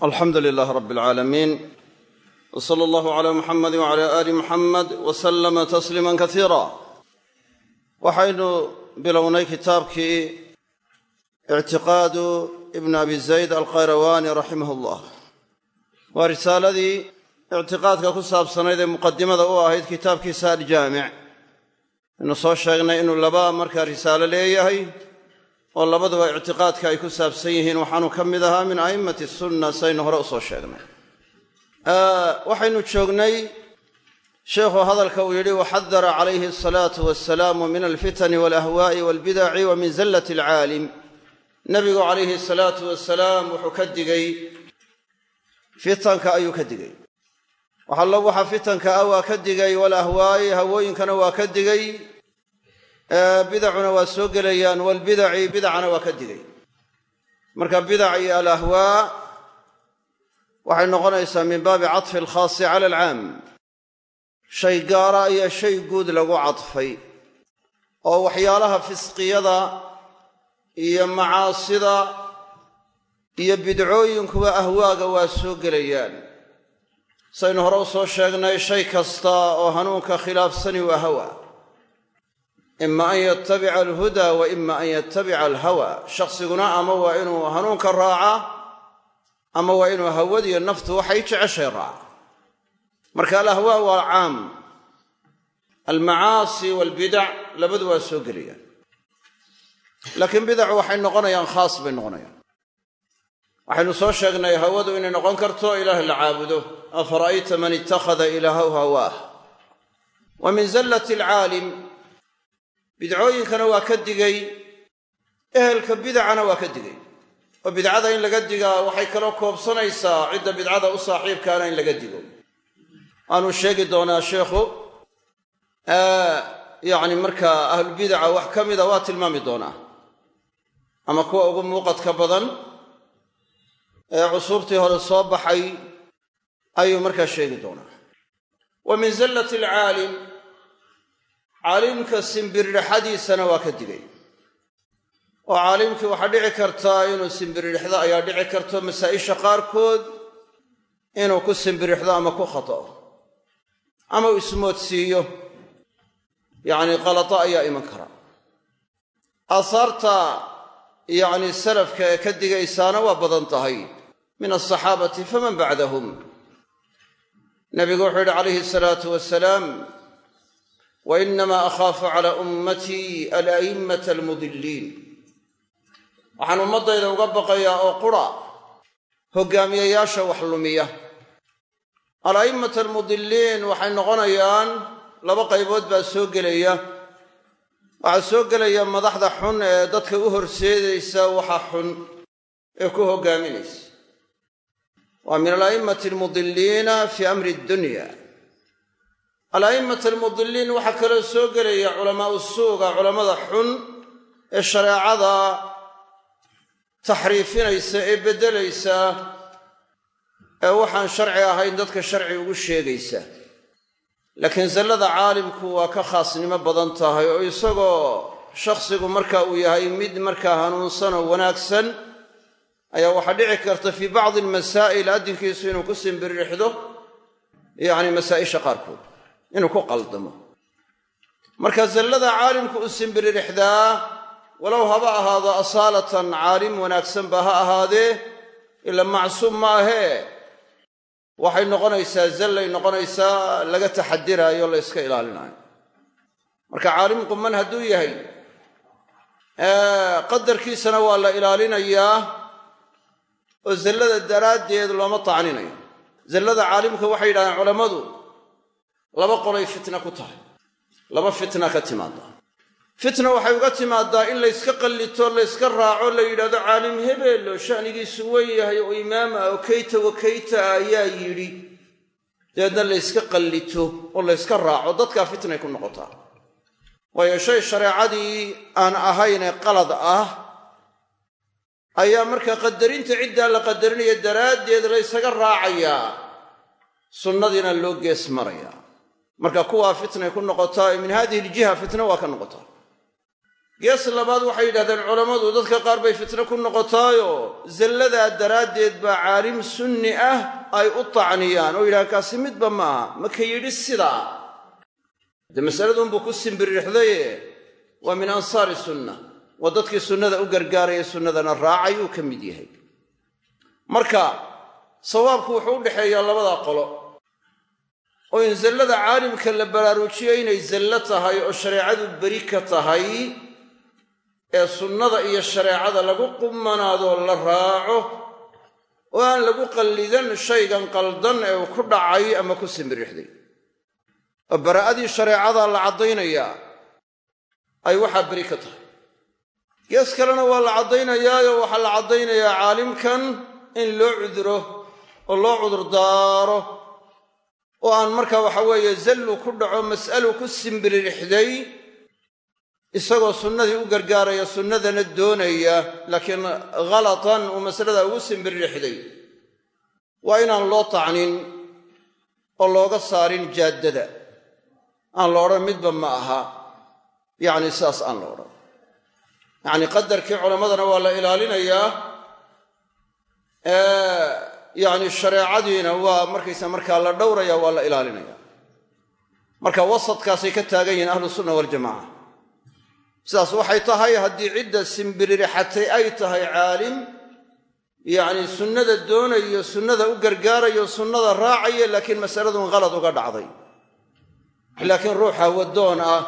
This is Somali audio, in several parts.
alxamdu lilaah rab alcaalamiin w sala allahu cala muxamadi wcala aali muxamed w salama tasliima kasiira waxaynu bilownay kitaabkii ictiqaadu ibn abi zayd alkhayrawaani raximah llah waa risaaladii ictiqaadka ku saabsanayd ee muqadimada u ahayd kitaabkiisa aljaamic aynu soo sheegnay inuu laba markaa risaalo leeyahay oo labaduba ictiqaadka ay ku saabsan yihiin waxaanu ka mid ahaa min a'immati sunna saynu hore u soo sheegnay. Waxaynu joognay sheikhu hadalka uu yidhi waxadara calayhi asalaatu wasalaamu min alfitani walahwaa'i walbidaci wa min zallati alcaalim. Nebigu calayhi asalaatu wasalaam wuxuu ka digay fitanka ayuu ka digay. Waxallo waxa fitanka ah waa ka digay walahwaa'i hawooyinkana waa ka digay bidacuna waa soo gelayaan walbidaci bidacana waa ka digay. Marka bidac iyo alahwaa waxay noqonaysaa min baabi cadfi alkhaasi cala alcaam. Shay gaara ayaa shay guud lagu cadfay oo waxyaalaha fisqiyada iyo macaasida iyo bidcooyinkuba ahwaaga waa soo gelayaan. Saynu hore u soo sheegnay shay kasta oo hanuunka khilaafsani waa hawa ima an yatabica alhuda wa ima an yatabica alhawa. Shaqsiguna ama waa inuu hanuunka raaca ama waa inuu hawadiyo naftu waxay jeceshay raaca. Marka alahwaa waa caam. Almacaasi walbidac labadu waa soo gelayaan. Laakiin bidacu waxay noqonayaan khaas bay noqonayaan. Waxaynu soo sheegnay hawadu inay noqon karto ilaah la caabudo. Afara'ayta man ittakhada ilaahahu hawaah wa min zallati alcaalim bidcooyinkana waa ka digay ehelka bidacana waa ka digay. oo bidcada in laga digaa waxay kaloo koobsanaysaa cidda bidcada u saaxiibkaana in laga digo. Waanuu sheegi doonaa sheikhu yacni markaa ahlubidaca wax ka mida waa tilmaami doonaa. Ama kuwa ugu muuqadka badan ee cusuurtii hore soo baxay ayuu markaa sheegi doonaa. Wa min zallati alcaalim caalimka simbiririxadiisana waa ka digay. oo caalimkii waxaa dhici kartaa inuu simbiririxdo ayaa dhici karto masaa'isha qaarkood inuu ku simbirixdo ama ku khata'o. ama uu ismoodsiiyo yacni qalado ayaa iman kara. aahaarta yacni salafka ee ka digaysaana waa badan tahay. min alsaxaabati faman bacdahum. Nabigu wuxuu yidhi calayhi asalaatu wasalaam wa inamaa akhaafu calaa ummatii ala'immata almudilliin waxaan ummaddayda uga baqayaa oo qura hoggaamiyayaasha wax lumiya ala'immata almudilliin waxay noqonayaan laba qaybood baa soo gelaya waxaa soo gelaya madaxda xun ee dadka u horseedaysa waxa xun ee ku hoggaaminaysa waa min ala'immati almudilliina fii amri addunya ala'immata almudilliin waxaa kaloo soo gelaya culamaa'u suuga culammada xun ee shareecada taxriifinaysa ee beddelaysa ee waxaan sharci ahayn dadka sharci ugu sheegaysa. Laakiin zallada caalimku waa ka khaasnimo badan tahay oo isagoo shakhsigu marka uu yahay mid markaa hanuunsan oo wanaagsan ayaa waxaa dhici karta fii bacdi almasaa'il addinkiisu inuu ku simbiririxdo yacni masaa'isha qaarkood inuu ku qaldamo. Marka zallada caalimku u simbiririxdaa walow haba ahaado asaalatan caalim wanaagsanba ha ahaadee ila macsuum ma ahee waxay noqonaysaa zallay noqonaysaa laga taxadiraayo la yska ilaalinayo marka caalim quman hadduu yahay qadarkiisana waa la ilaalinayaa oo zallada daraaddeed looma tacninayo. Zallada caalimka waxay yidhahdeen culammadu laba qolay fitna ku tahay. Laba fitna ka timaada fitna waxay uga timaadaa in layska qallito layska raaco la yidhahdo caalim hebeelo sha'nigiisu wen yahay oo imaam oo kayta wa kayta ah ayaa yidhi. Dabeedna layska qallito oo layska raaco dadkaa fitnay ku noqotaa. Waayo shay shareecadii aan ahaynee qalad ah ayaa markaa qadarinta ciddaa la qadarinaya daraaddeed laysaga raacayaa. Sunnadiina loo gees marayaa marka kuwaa fitnay ku noqotaa min hadihi aljiha fitna waa ka noqotaa gees labaad waxay yidhahdeen culammadu dadka qaar bay fitno ku noqotaayo. Zalladaa daraaddeed baa caalim sunni ah ay u tacniyaan. Oo yidhaha kaasi midba maaha maka yidhi sidaa dee masaladuunbuu ku simbirixdaye waa min ansaari sunna. Waa dadkii sunnada u gargaaraya sunnadana raacay uu ka mid yahay. Marka sawaabku wuxuu u dhexeeyaa labadaa qolo oo in zallada caalimka la baraarujiyo inay zallo tahay oo shareecadu beri ka tahay ee sunnada iyo shareecada lagu qumanaadoo la raaco oo aan lagu qallidan shaygan qaldan ee ku dhacay ama ku simbirixday. Oo baraa'adii shareecadaa la caddaynayaa ay waxaa beri ka tahay. Gees kalena waa la caddaynayaayo waxaa la caddaynayaa caalimkan in loo cuduro oo loo cudurdaaro oo aan markaa waxa weeye zallu ku dhaco mas'alu ku simbiririxday isagoo sunnadii u gargaaraya sunnadana doonaya laakiin khalatan uu masalada ugu simbiririxday waa inaan loo tacnin oo looga saarin jaaddada. Aan la odhan midba ma aha. Yacni sidaas aan la odhan. Yacni qadarkii culammadana waa la ilaalinayaa yacni shareecadiina waa markaysa markaa la dhowraya waa la ilaalinaya. Marka wasadkaasay ka taagan yihiin ahlu sunna waljamaca sidaas waxay tahay haddii cidda simbiririxatay ay tahay caalim yacni sunnada doonayo sunnada u gargaarayo sunnada raacaya laakiin masaladun khalad uga dhacday. Laakiin ruuxa waddoon ah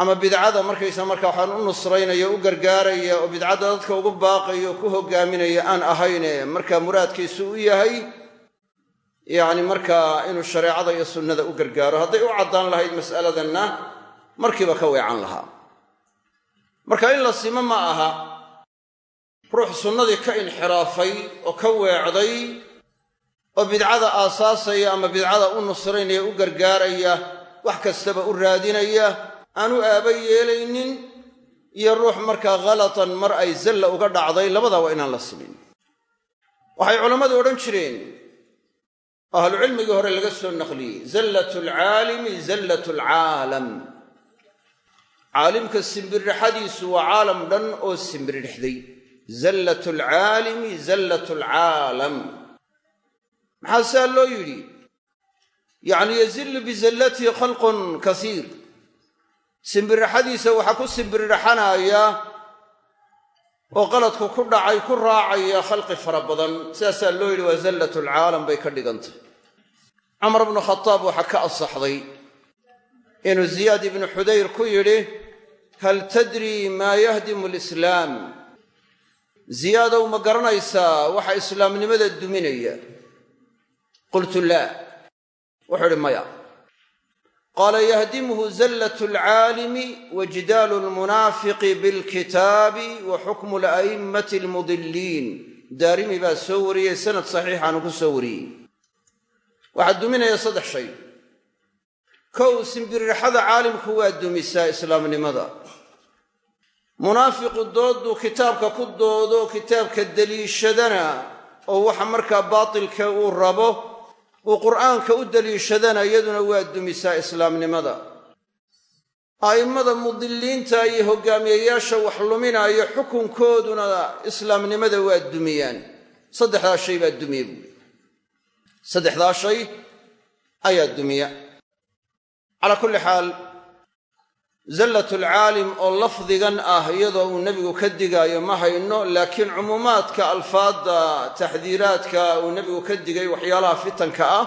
ama bidcada markaysa marka waxaan u nusraynaya u gargaaraya oo bidcadda dadka ugu baaqaya oo ku hogaaminaya aan ahayne markaa muraadkiisu u yahay yacni markaa inuu shareecada iyo sunnada u gargaaro. Hadday u caddaan lahayd mas'aladanna markiiba ka weecan lahaa. Marka in la simo ma aha ruux sunnadii ka inxiraafay oo ka weecday oo bidcada aasaasaya ama bidcada u nusraynaya u gargaaraya wax kastaba u raadinaya aan u aaba yeelaynin iyo ruux markaa khalatan mar ay zalla uga dhacday labadaa waa inaan la simin waxay culammadu odhan jireen ahlucilmigii hore laga soo naqliyey zallat alcaalimi zallat alcaalam caalimka simbirrixadiisu waa caalam dhan oo simbirdhixday zallat alcaalimi zallat alcaalam maxaa saa loo yidhi? Yacni yazillu bizallatihi khalqun kasiir simbirraxadiisa waxaa ku simbirraxanaya oo qaladku ku dhacay ku raacaya khalqi fara badan. Sidaasaa loo yidhi waa zallatu alcaalam bay ka dhigantay. Camar bnu khataab waxaa ka asaxday inuu ziyaad ibnu xudayr ku yidhi hal tadrii maa yahdimu alislaam ziyaadow ma garanaysaa waxa islaamnimada duminaya. Qultu laa. Wuxuu idhi maya qaala yahdimuhu zallat alcaalimi wa jidaalu almunaafiqi bilkitaabi wa xukmu ala'immati almudilliin daarimi baa soo wariyey sanad saxiixaanu ku soo wariyey waxaa duminaya saddex shay kow simbiriraxada caalimku waa dumisaa islaamnimada munaafiqu doodduu kitaabka ku doodo kitaabka deliishadana oo waxa markaa baatilka uu rabo uu qur'aanka u deliishadana iyaduna waa dumisaa islaamnimada. A'immada mudilliinta iyo hogaamiyayaasha wax luminaayo xukunkooduna islaamnimada waa dumiyaan. Saddexdaa shay baa dumiya buuli saddexdaa shay ayaa dumiya. Calaa kulli xaal zallat alcaalim oo lafdigan ah iyadoo uu nebigu ka digaayo ma hayno laakiin cumuumaadka alfaadda taxdiiraadka uu nebigu ka digay waxyaalaha fitanka ah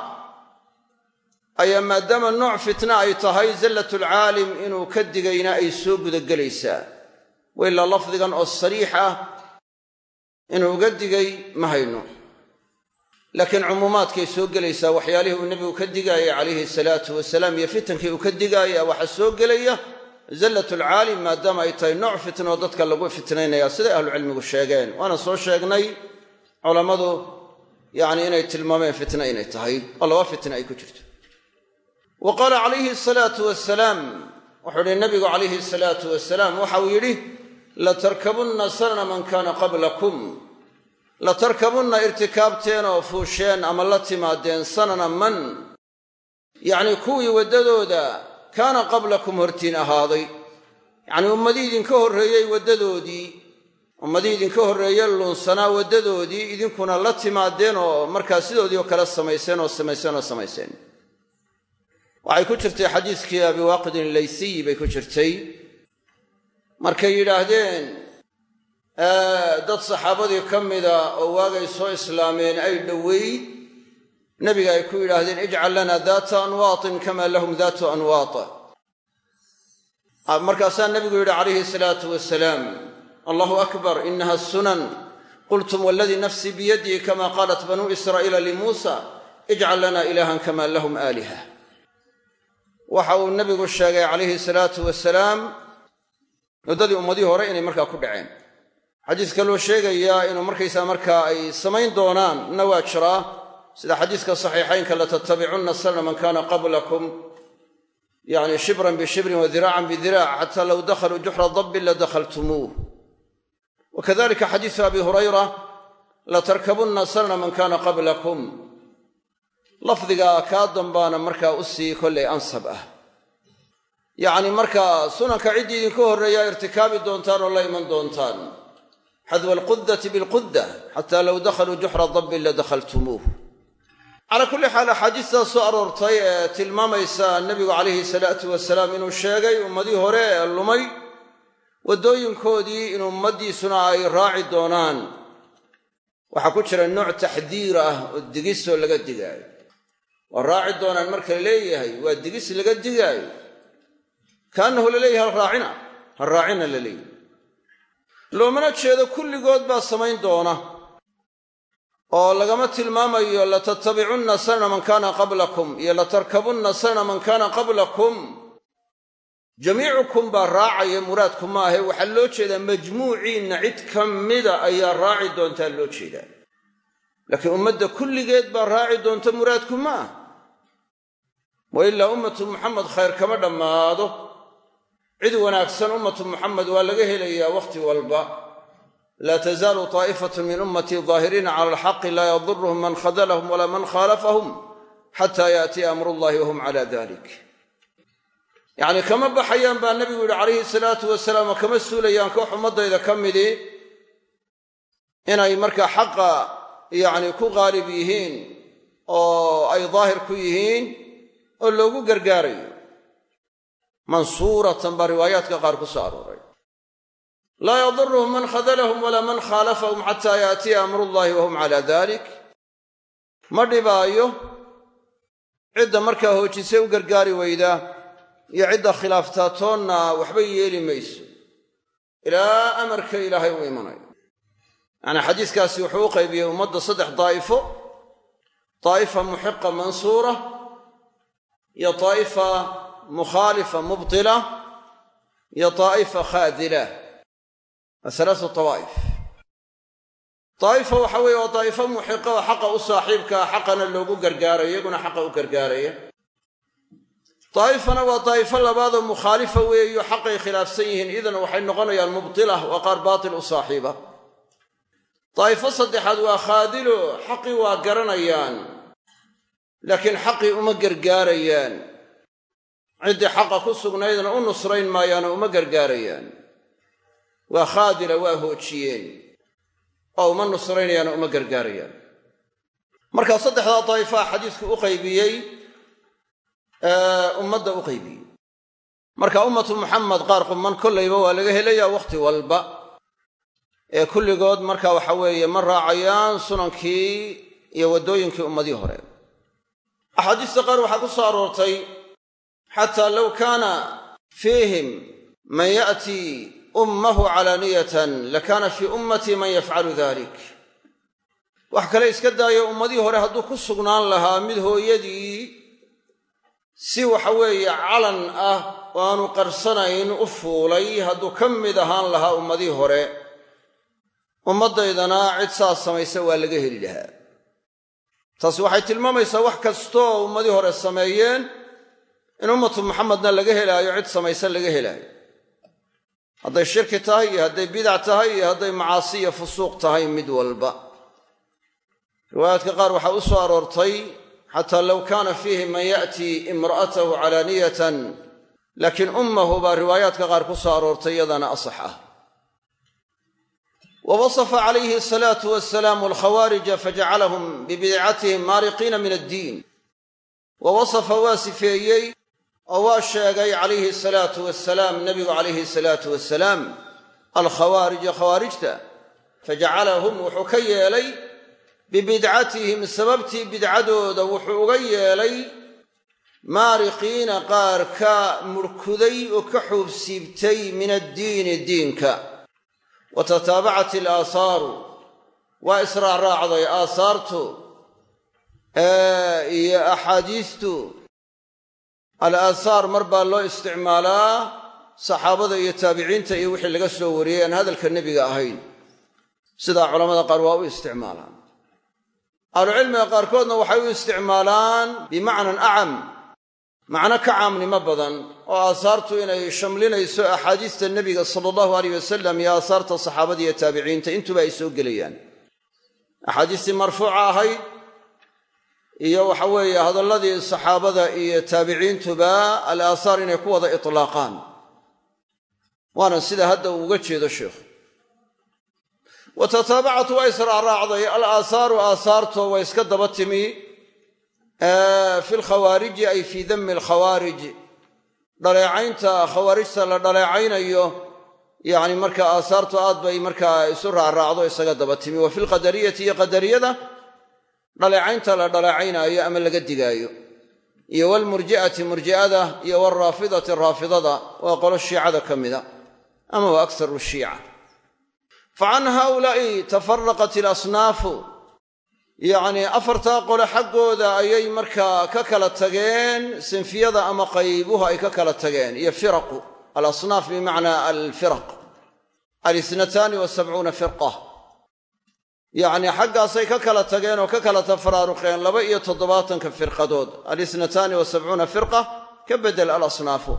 ayaa maadaama nooc fitna ay tahay zallat alcaalim inuu ka digayna ay soo gudagelaysaa. Wailaa lafdigan oo sariix ah inuu uga digay ma hayno. Laakiin cumuumaadkay soo gelaysaa waxyaalihii uu nebigu ka digaayay calayhi salaatu wasalaam iyo fitankii uu ka digaaya waxaa soo gelaya zallat alcaalim maadaama ay tahay nooc fitnoo dadka lagu fitnaynaya siday ahlucilmigu sheegeen. Waana soo sheegnay culammadu yacni inay tilmaameen fitna inay tahay. Oo laba fitna ay ku jirto. Wa qaala calayhi salaatu wasalaam wuxuu ihi nabigu calayhi salaatu wasalaam waxauu yidhi latarkabunna sanana man kaana qablakum. Latarkabunna irtikaabteen oo fuusheen ama la timaadeen sanana man yacnii kuwii waddadooda kaana qablakum hortiin ahaaday. Yacnii ummadii idinka horreeyey waddadoodii ummadii idinka horreeye lunsanaa waddadoodii idinkuna la timaadeen oo markaa sidoodii oo kale samayseen oo samayseen oo samayseen. Waxay ku jirtay xadiiskii abiwaaqidin laysiyi bay ku jirtay. Markay yidhaahdeen dad saxaabadii ka mida oo waagay soo islaameen ay dhoweyd nebiga ay ku yidhaahdeen ijcal lana daata anwaatin kama lahum daatu anwaata. Markaasaa nebigu yidhi calayhi salaatu wasalaam allahu akbar inaha sunan. Qultum waladii nafsii biyadii kama qaalat banuu israa'iila limuusa ijcal lana ilaahan kama lahum aaliha. Waxa uu nebigu sheegay calayhi salaatu wasalaam waddadii ummadihii hore inay markaa ku dhaceen. Xadiis kaloo sheegayaa inuu markaysaa markaa ay samayn doonaan na waa jiraa sida xadiiska saxiixaynka latattabicunna sana man kana qablakum yani shibran bishibrin wa diraacan bidiraac xata low dakhaluu juxra dabbin ladakhaltumuuh wakadalika xadiisu abi hurayra latarkabunna sanana man kana qablakum. Lafdigaa kaa dambaana markaa u sii kollay ansab ah. Yacni markaa sunanka ciddii idinka horreeyaa irtikaabi doontaan oo la iman doontaan. Xadwa alqudati bilqudda xataa low dakhaluu juxra dabbin ladakhaltumuuh calaa kulli xaal axaadiistaa soo aroortay ee tilmaamaysa nebigu calayhi salaatu wasalaam inuu sheegay ummadii hore ee lumay waddooyinkoodii in ummaddiisuna ay raaci doonaan. Waxaa ku jira nooc taxdiir ah oo digisoo laga digaayo waa raaci doonaan marka la leeyahay waa digis laga digaayo kaannahu la leeyahay hal raacina hal raacina la leeyahay. Loomana jeedo kulligood baa samayn doona oo lagama tilmaamayo latattabicunna sanana man kaana qablakum iyo latarkabunna sanana man kaana qablakum. Jamiicukum baa raacaya muraadku maahe waxaa loo jeedaa majmuuciinna cid ka mida ayaa raaci doontaa loo jeedaa. Laakiin ummadda kulligeed baa raaci doonta muraadku ma ah wa ilaa ummatu muxamed khayr kama dhammaado. Cid wanaagsan ummatu muxamed waa laga helayaa wakhti walba laa tazaalu taa'ifatun min ummatii daahiriina cala alxaqi laa yaduruhum man khadalahum walaa man khaalafahum xataa yaatiya amrullahi wahum cala dalik yacnii kama baxayaan baa nebigu yidhi calayhi salaatu wasalaam oo kama suulayaan koox ummaddayda ka midii inay markaa xaqa yacni ku qaalib yihiin oo ay daahir ku yihiin oo loogu gargaarayo mansuuratan baa riwaayaadka qaar ku soo arooray laa yaduruhum man khadalahum walaa man khaalafahum xataa yaatiya amrullahi wahum calaa dalik ma dhibaayo cidda markaa hoojisay u gargaari weydaa iyo cidda khilaaftaa toonna waxba yeeli mayso ilaa amarka ilaahay u imanayo yacnii xadiiskaasi wuxuu u qaybiyey ummadda saddex daa'ifo daa'ifa muxiqa mansuura iyo daa'ifa mukhaalifa mubtila iyo daa'ifa khaadila waa salaasu tawaa'if daa'ifa waxa weeye waa daa'ifo muxiqa oo xaqa u saaxiibkaa xaqana loogu gargaarayo iyaguna xaqa u gargaaraya. Daa'ifana waa daa'ifo labaadoo mukhaalifa weeyo xaqay khilaafsan yihiin idan waxay noqonayaan mubtila waa qaar baatil u saaxiiba. Daa'ifo saddexaad waa khaadilo xaqii waa garanayaan laakiin xaqii uma gargaarayaan. Ciddii xaqa ku sugnaydna u nusrayn maayaanoo uma gargaarayaan waa khaadila waa hoojiyeen. Oo uma nusraynayaanoo uma gargaarayaan. Marka saddexdaa daa'ifaha xadiisku u qaybiyey ummadda u qaybiyey. Marka ummatu muxamed qaar quman kollayba waa laga helayaa wakhti walba. Ee kulligood marka waxa weeye ma raacayaan sunankii iyo waddooyinkii ummadii hore. Axaadiista qaar waxaa ku soo aroortay xataa low kaana fiihim man ya'tii ummahu calaaniyatan lakaana fii ummatii man yafcalu dalik. Wax kale iska daayo ummadii hore hadduu ku sugnaan lahaa mid hooyadii si waxa weeye calan ah oo aanu qarsanayn u fuulay hadduu ka mid ahaan lahaa ummadii hore ummaddaydana cid saas samaysa waa laga heli lahaa. Taasi waxay tilmaamaysaa wax kastooo ummadii hore sameeyeen in ummatu muxamedna laga helaayo cid samaysa laga helaayo hadday shirki tahay iyo hadday bidac tahay iyo hadday macaasi iyo fusuuq tahay mid walba. Riwaayaadka qaar waxaa u soo aroortay xataa low kaana fiihi man ya'tii imra'atahu calaaniyatan laakiin ummahu baa riwaayaadka qaar ku soo aroortay iyadana asax ah. Wa wasafa calayhi asalaatu wasalaamu alkhawaarija fajacalahum bibidcatihim maariqiina min addiin. Wa wasafa oo waa sheegay calayhi asalaatu wasalaam nebigu calayhi salaatu wasalaam alkhawaarija khawaarijta fajacalahum wuxuu ka yeelay bibidcatihim sababtii bidcadooda wuxuu uga yeelay maariqiina qaar ka murkuday oo ka xuubsiibtay min addiini diinka. Wa tataabacat ilaasaaru waa israacraacday aasaartu iyo axaadiistu al aasaar mar baa loo isticmaalaa saxaabada iyo taabiciinta iyo wixii laga soo wariyey aan hadalka nebiga ahayn. Sidaa culamada qaar waa u isticmaalaan. Ahlucilmiga qaarkoodna waxay u isticmaalaan bimacnan acam macno ka caamnimo badan oo aasaartu inay shamlinayso axaadiista nebiga sala allahu aleyh wasalam iyo aasaarta saxaabada iyo taabiciinta intuba ay soo gelayaan. Axaadiistii marfuuca ahayd iyo waxa weeye hadalladii saxaabada iyo taabiciintuba al aasaar inay ku wada itlaaqaan. Waana sida hadda uga jeedo sheikhu wa tataabacatu waa israacraacday al aasaaru aasaarto way iska daba timi fi lkhawaariji ay fii dami alkhawaarij dhaleecaynta khawaarijta la dhaleecaynayo yacni marka aasaartu aad bay markaa isu raacraacdo isaga daba timi. Wa fi lqadariyati iyo qadariyada dhaleecaynta la dhaleecaynaayo ama laga digaayo. Iyo walmurji'ati murji'ada iyo waalraafidati raafidada waa qolo shiicada ka mida ama waa akharu shiica. Fa can haaulaa'i tafaraqat ilasnaafu yacnii afartaa qole xaggooda ayay markaa ka kala tageen sinfiyada ama qaybuhu ay ka kala tageen iyo firaqu. Alasnaaf bimacnaa alfiraq. Alisnataani wa sabcuuna firqa yacnii xaggaasay ka kala tageen oo ka kala tafaraaruqeen laba iyo toddobaatanka firqadood. Alisnataani wa sabcuuna firqa ka bedel alasnaafu.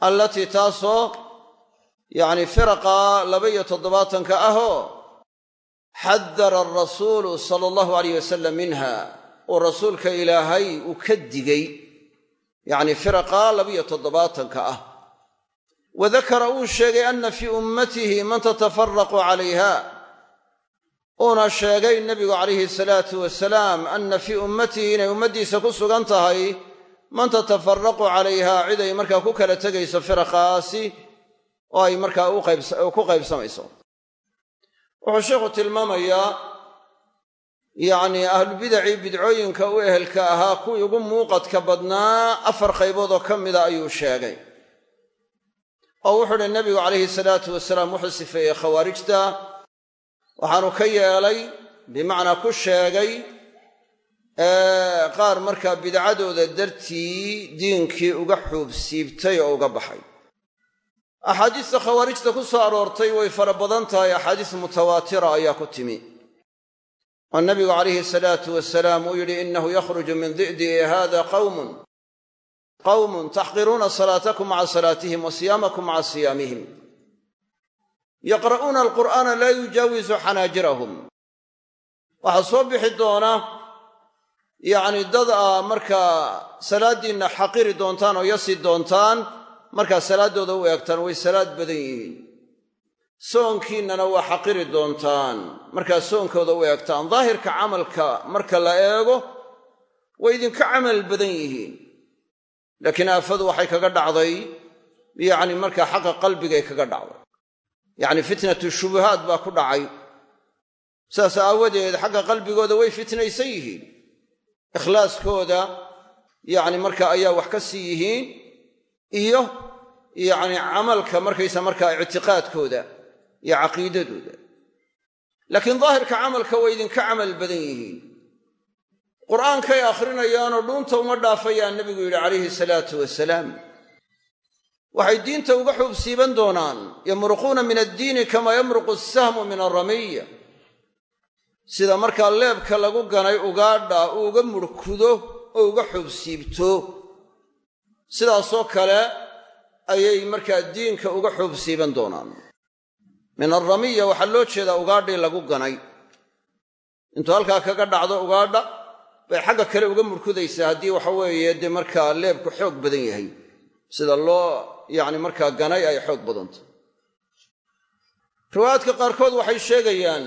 Allatii taasoo yacni firaqa laba iyo toddobaatanka ahoo xadara arasuulu sala allahu alayh wasalam minha oo rasuulka ilaahay uu ka digay. Yacni firaqa labiyo toddobaatanka ah. Wa dakara uu sheegay anna fii ummatihi man tatafaraqu calayha uuna sheegay nebigu calayhi salaatu wasalaam anna fii ummatihi inay ummaddiisa ku sugan tahay man tatafaraqu calayha cid ay markaa ku kala tegayso firaqaasi oo ay markaa ku qaybsamayso. Wuxuu sheikhu tilmaamayaa yacnii ahlubidacii bidcooyinka u ehelka ahaa kuwii ugu muuqadka badnaa afar qaybood oo ka mida ayuu sheegay. Oo wuxuu uhi nebigu calayhi salaatu wasalaam wuxuu sifeeyey khawaarijta waxaanu ka yeelay bimacnaa ku sheegay qaar markaa bidcadooda dartii diinkii uga xuub siibtay oo uga baxay. Axaadiista khawaarijta ku soo aroortay way fara badan tahay axaadiis mutawaatira ayaa ku timi. Oo nabigu calayhi salaatu wasalaam uu yidhi innahu yakhruju min di'di'i hada qawmun qawmun taxqiruuna salaatakum maca salaatihim wa siyaamakum maca siyaamihim yaqra'uuna alqur'aana laa yujaawisu xanaajirahum. Waxaa soo bixi doona yacni dad aa markaa salaaddiinna xaqiri doontaan oo yasi doontaan markaa salaaddooda u eegtaan way salaad badan yihiin. Soonkiinnana waa xaqiri doontaan markaa soonkooda u eegtaan. Daahirka camalka marka la eego way idinka camal badan yihiin. Laakiin aafadu waxay kaga dhacday yacni markaa xaqa qalbigay kaga dhacday yacni fitnatu shubuhaad baa ku dhacay. Saas aawadeed xagga qalbigooda way fitnaysan yihiin. Ikhlaaskooda yacni marka ayaa wax ka sii yihiin. Iyo yacni camalka markaysa markaa ictiqaadkooda iyo caqiidadooda. Laakiin daahirka camalka way idinka camal badan yihiin. Qur'aankay akhrinayaanoo dhuunta uma dhaafayaan nebigu yidhi calayhi salaatu wasalaam waxay diinta uga xuubsiiban doonaan yamruquuna min addiini kamaa yamruqu asahmu min alramiya sida markaa leebka lagu ganay ugaadha uu uga murhkudo oo uga xuubsiibto sidaasoo kale ayay markaa diinka uga xuubsiiban doonaan. Min alramiya waxaa loo jeedaa ugaadhii lagu ganay. Intuu halkaa kaga dhacdo ugaadha bay xagga kale uga murkudaysaa haddii waxa weeye dee markaa leebku xoog badan yahay sida loo yacni markaa ganay ay xoog badanta riwaayaadka qaarkood waxay sheegayaan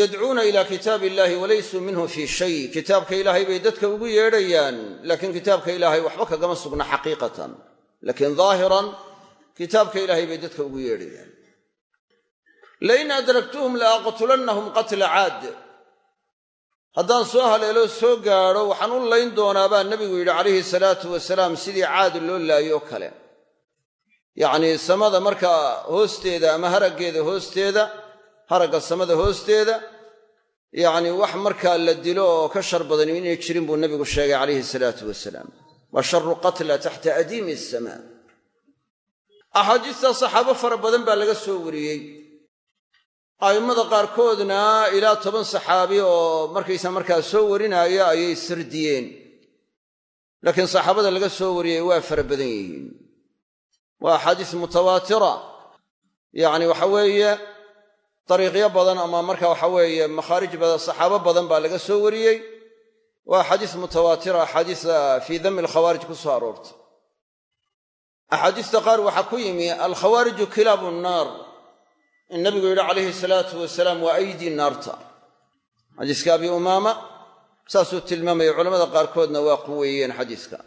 yadcuuna ilaa kitaabi illaahi walaysuu minhu fii shay. Kitaabka ilaahay bay dadka ugu yeedhayaan laakiin kitaabka ilaahay waxba kagama sugna xaqiiqatan. Laakiin daahiran kitaabka ilaahay bay dadka ugu yeedhayaan. Lain adraktuhum la aqtulannahum qatla caad haddaan soo haleelo soo gaadho waxaan u layn doonaa baa nebigu yidhi calayhi salaatu wasalaam sidii caad loo laayo kale. Yacnii samada markaa hoosteeda ama haraggeeda hoosteeda haragga samada hoosteeda yacnii wax markaa la dilo oo ka shar badan inay jirin buu nebigu sheegay calayhi salaatu wasalaam. Wa sharu qatla taxta adiimi asamaa axaadiistaa saxaabo fara badan baa laga soo wariyey a'immada qaarkoodna ilaa toban saxaabi oo markaysa markaa soo warinaya ayay sardiyeen laakiin saxaabada laga soo wariyey waa fara badan yihiin. Waa axaadiis mutawaatira. Yacni waxa weeye dariiqyo badan ama marka waxa weeye makhaarij badan saxaabo badan baa laga soo wariyey. Waa axaadiis mutawaatira axaadiisa fii dami alkhawaarij ku soo aroortay. Axaadiista qaar waxaa ku yimi alkhawaariju kilaabu nnaar in nabigu yidhi calayhi salaatu wasalaam waa aydii naarta. Xadiiska abi umaama saasuu tilmaamaya culamada qaarkoodna waa quweeyeen xadiiska.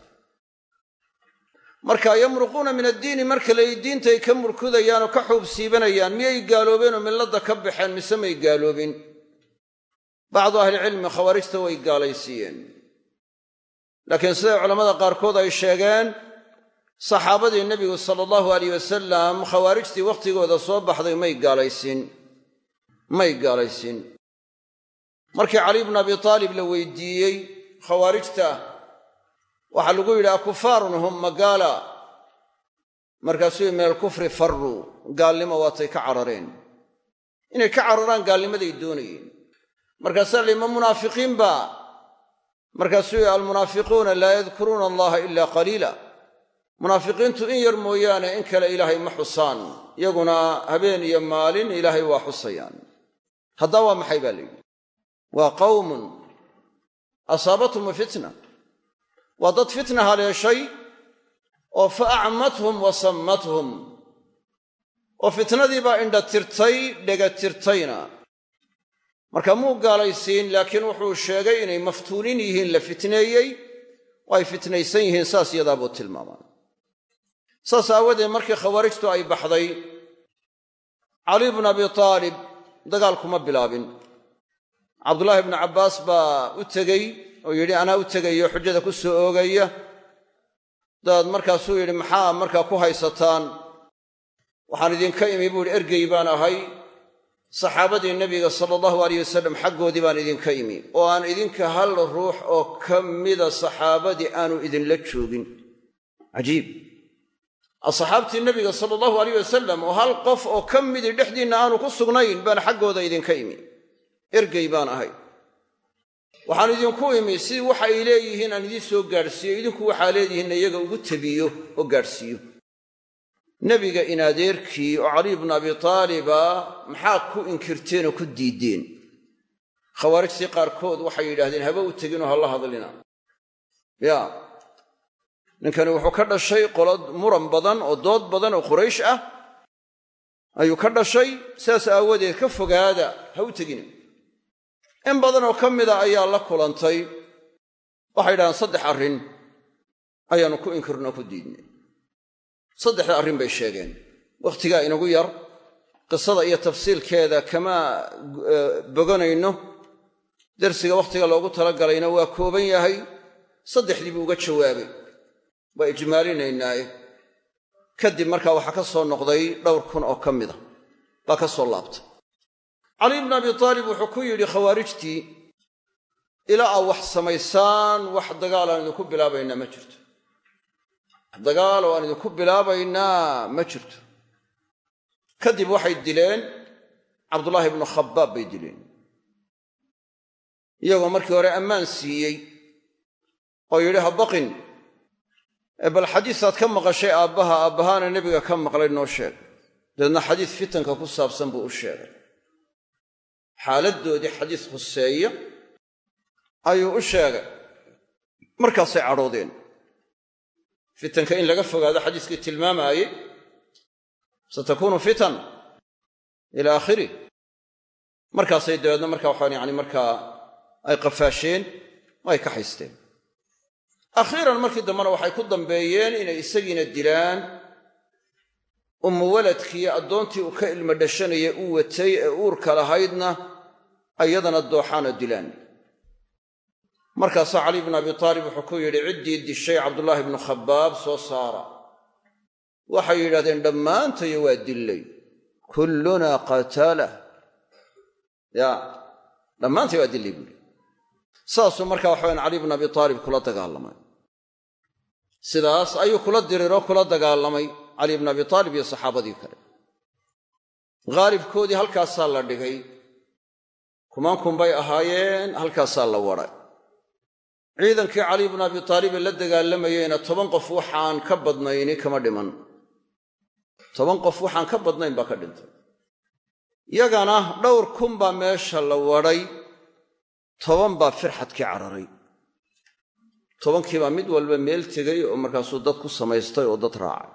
Marka yamruquuna min addiini marka lay diintay ka murkudayaan oo ka xuub siibanayaan miyay gaaloobeen oo milladda ka baxeen mise may gaaloobin? Bacdu ahlicilmi khawaarijta way gaalaysiiyeen. Laakiin siday culammada qaarkood ay sheegeen saxaabadii nebigu sala allahu alayh wasalam khawaarijtii wakhtigooda soo baxday may gaalaysiin may gaalaysiin markii cali bnu abi taalib la weydiiyey khawaarijta waxaa lagu yidhi akufaarun hum magaala. Markaasuu min alkufri farruu gaalnimo waatay ka carareen. Inay ka cararaan gaalnimaday doonayeen. Markaasaa lima munaafiqiinba markaasuu almunaafiquuna laa yadkuruuna allaha ila qaliila munaafiqiintu in yar mooyaane in kale ilaahay ma xusaan. Iyaguna habeen iyo maalin ilaahay waa xusayaan. Haddaa waa maxay baa layidhi waa qawmun asaabathum fitna. Waa dad fitna haleeshay oo fa acmathum wa sammathum. Oo fitnadiibaa indha tirtay dhega tirtayna. Marka muu gaalaysiin laakiin wuxuu sheegay inay maftuunin yihiin la fitneeyey. Oo ay fitnaysan yihiin saas yadaa buu tilmaamaa saas aawadeed markii khawaarijtu ay baxday cali bnu abi taalib dagaal kuma bilaabin. Cabdullaahi bnu cabbaas baa u tegey oo yidhi anaa u tegayo xujada ku soo oogaya. Daad markaasuu yidhi maxaa markaa ku haysataan? Waxaan idinka imi buu yidhi ergey baan ahay. Saxaabadii nebiga sala allahu alayh wasalam xaggoodii baan idinka imi. Oo aan idinka hal ruux oo ka mida saxaabadii aanu idinla joogin. Cajiib asxaabtii nebiga sala allahu alayh wasalam oo hal qof oo ka midii dhexdiinna aanu ku sugnayn baan xaggooda idinka imi. Ergey baan ahay. Waxaan idinku imi si waxa ay leeyihiin aan idiin soo gaadhsiiyo. Idinku waxaa leedihiinna iyaga ugu tabiyo oo gaadhsiiyo. Nebiga in adeerkii oo caliy bnu abi taaliba maxaa ku inkirteen oo ku diiddeen khawaarijtii qaarkood waxay yidhaahdeen haba u teginoo ha la hadlina. Ya ninkani wuxuu ka dhashay qolo muran badan oo dood badan oo quraysh ah. Ayuu ka dhashay sidaas aawadeed ka fogaada ha u tegina in badanoo ka mida ayaa la kulantay. Waxay yidhahdeen saddex arrin ayaannu ku inkirnoo ku diidnay. Saddexda arrin bay sheegeen. Wakhtigaa inagu yar qisada iyo tafsiilkeeda kama boganayno. Dersiga wakhtiga loogu talagalayna waa kooban yahay. Saddexdii buu uga jawaabay waa ijmaalinaynaaye kadib markaa waxaa ka soo noqday dhowr kun oo ka mida baa ka soo laabtay. Cali bnu abi taalib wuxuu ku yidhi khawaarijtii ilaa aa wax samaysaan wax dagaal aan idinku bilaabaynaa ma jirto. Wax dagaal oo aan idinku bilaabaynaa ma jirto. Kadib waxay dileen cabdullaahi ibnu khabaab bay dileen. Iyagoo markii hore ammaan siiyey oo yidhi ha baqin bal xadiisaad ka maqashay aabbaha aabbahaana nebiga ka maqlay noo sheeg dabeedna xadiis fitanka ku saabsan buu u sheegay. Xaaladdoodii xadiis khuseeya ayuu u sheegay. Markaasay cadhoodeen. Fitanka in laga fogaado xadiiskii tilmaamaayey satakunu fitan ila aakhirih markaasay dabeedna marka waxaan yani markaa ay qafaasheen oo ay ka haysteen akhiiran markii dambena waxay ku dambeeyeen inay isagiina dilaan ummu waladkii addoontii uu ka ilmo dhashanaya u watay ee uurka lahaydna iyadana dooxaana dilaan. Markaasaa cali bnu abi taalib wuxuu ku yidhi ciddii dishay cabdullaahi bnu khabaab soo saara. Waxay yidhahdeen dhammaantayo waa dillay. Kullunaa qatalah ya dhammaantay waa dillay buuhi saasuu markaa waxawayan cali bnu abi taalib kula dagaalamay sidaas ayuu kula diriroo kula dagaalamay cali bnu abi taalib iyo saxaabadii kale. Haalibkoodii halkaasaa la dhigay. Kumankun bay ahaayeen halkaasaa la wadhay ciidankii cali bnu abi taalibe la dagaalamayeyna toban qof waxaan ka badnayni kama dhiman. Toban qof waxaan ka badnayn baa ka dhintay. Yagana dhowr kun baa meesha la wadhay toban baa firxadkii cararay tobankiibaa mid walba meel tegay oo markaasuu dad ku samaystay oo dad raacay.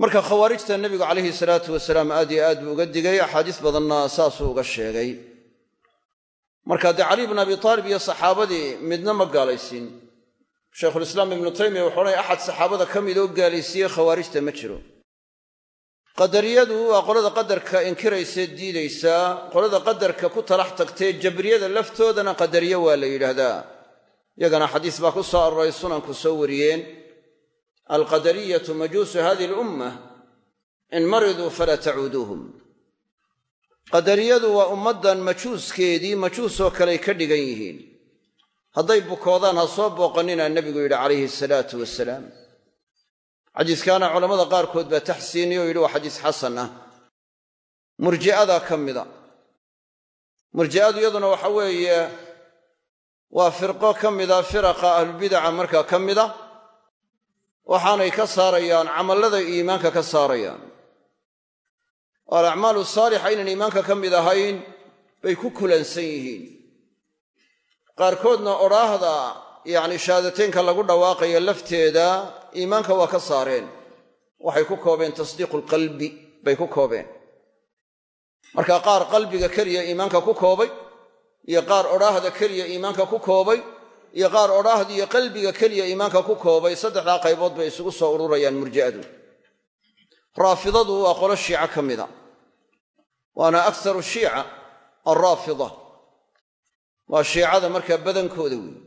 Marka khawaarijta nebigu calayhi salaatu wasalaam aad iyo aad buu uga digay axaadiis badanna saasuu uga sheegay. Marka dee cali bnu abi taalib iyo saxaabadii midna ma gaalaysiin. Shaykhulislaam ibnu taymiya wuxuu odhanaya axad saxaabada ka mid oo gaalaysiiyey khawaarijta ma jiro. Qadariyadu waa qolada qadarka inkiraysee diidaysaa qolada qadarka ku talax tagtee jabriyada laftoodana qadariye waa la yidhaahdaa yagana xadiis baa ku soo aroray sunanku soo wariyeen. Alqadariyatu majuusu hadihi alumma in mariduu falaa tacuuduuhum qadariyadu waa ummaddan majuuskeedii majuusoo kaley ka dhigan yihiin. Hadday bukoodaan ha soo booqaninaa nebigu yidhi calayhi salaatu wasalaam xadiiskaana culammada qaarkood baa taxsiiniye oo yidhi waa xadiis xasan ah. Murji'adaa ka mida murji'adu iyaduna waxa weeye waa firqo ka mida firaqa ahlubidaca markaa ka mida waxaanay ka saarayaan camallada iimaanka ka saarayaan. Oo alacmaalu saalixa inaan iimaanka ka mid ahayn bay ku kulansan yihiin. Qaarkoodna odhaahda yacni shahaadateynka lagu dhawaaqaya lafteeda iimaanka waa ka saareen. Waxay ku koobeen tasdiiqu lqalbi bay ku koobeen. Marka qaar qalbiga keliya iimaanka ku koobay iyo qaar odhaahda keliya iimaanka ku koobay iyo qaar odhaahda iyo qalbiga keliya iimaanka ku koobay saddexdaa qaybood bay isugu soo ururayaan murji'adu raafidadu waa qolo shiica ka mida waana akharu shiica alraafida. Waa shiicada markaa badankooda weeye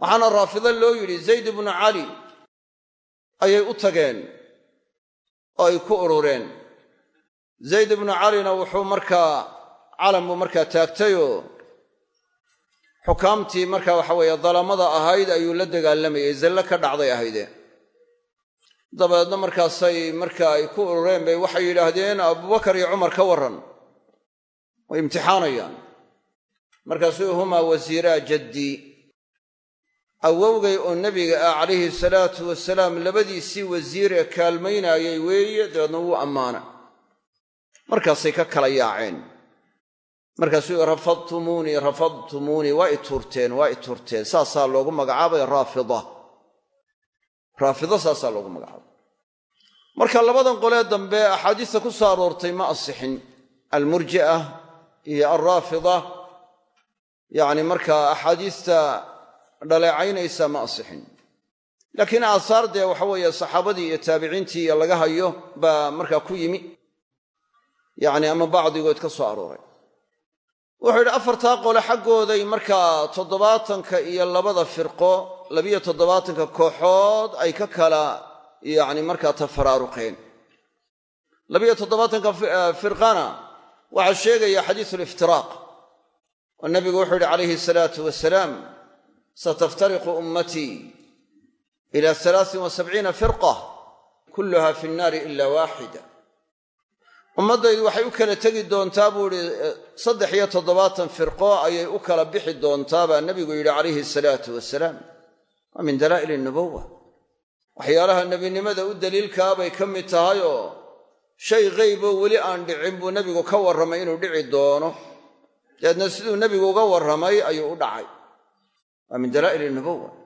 waxaana raafida loo yidhi zayd ibnu cali ayay u tageen oo ay ku urureen. Zayd ibnu calina wuxuu markaa calam buu markaa taagtayoo xukaamtii markaa waxa weeye dalamada ahayd ayuu la dagaalamayay zallo ka dhacday ahayde dabeedna markaasay marka ay ku urureen bay waxay yidhaahdeen abubakar iyo cumar ka warran way imtixaanayaan. Markaasuu humaa wasiiraa jaddii awowgay oo nebiga ah calayhi salaatu wasalaam labadiisii wasiir ee kaalmaynaayay weeye dabeedna wuu ammaana. Markaasay ka kala yaaceen markaasuu rafadtumuunii rafadtumuunii waa i tuurteen waa i tuurteen saasaa loogu magacaabay raafida. Raafida saasaa loogu magacaabay. Marka labadan qolee dambe axaadiista ku soo aroortay ma asixin. Almurji'a iyo alraafida yacni markaa axaadiista dhaleecaynaysa ma asixin. Laakiin aasaar dee waxa weeye saxaabadii iyo taabiciintii iyo laga hayo baa markaa ku yimi. Yacni ama bacdigood ka soo arooray wuxuu yidhi afartaa qole xaggooday markaa toddobaatanka iyo labada firqo labiyo toddobaatanka kooxood ay ka kala yacni markaa tafaraaruqeen. Labiyo toddobaatanka firqana waxaa sheegaya xadiisu liftiraaq oo nabigu wuxuu yidhi calayhi salaatu wasalaam sataftariqu ummatii ila alaain wa sabciina firqa kulluha fi nnaari ila waaxida ummaddaydu waxay u kala tegi doontaa buu idhi saddex iyo toddobaatan firqo ayay u kala bixi doontaa baa nebigu yidhi calayhi salaatu wasalaam. Waa min dalaa'il nubuwa waxyaalaha nebinimada u daliilkaa bay ka mid tahay oo shay qeyboo weli aan dhicin buu nebigu ka warramay inuu dhici doono. Dabeedna siduu nebigu uga warramay ayuu u dhacay. Waa min dalaa'il nubuwa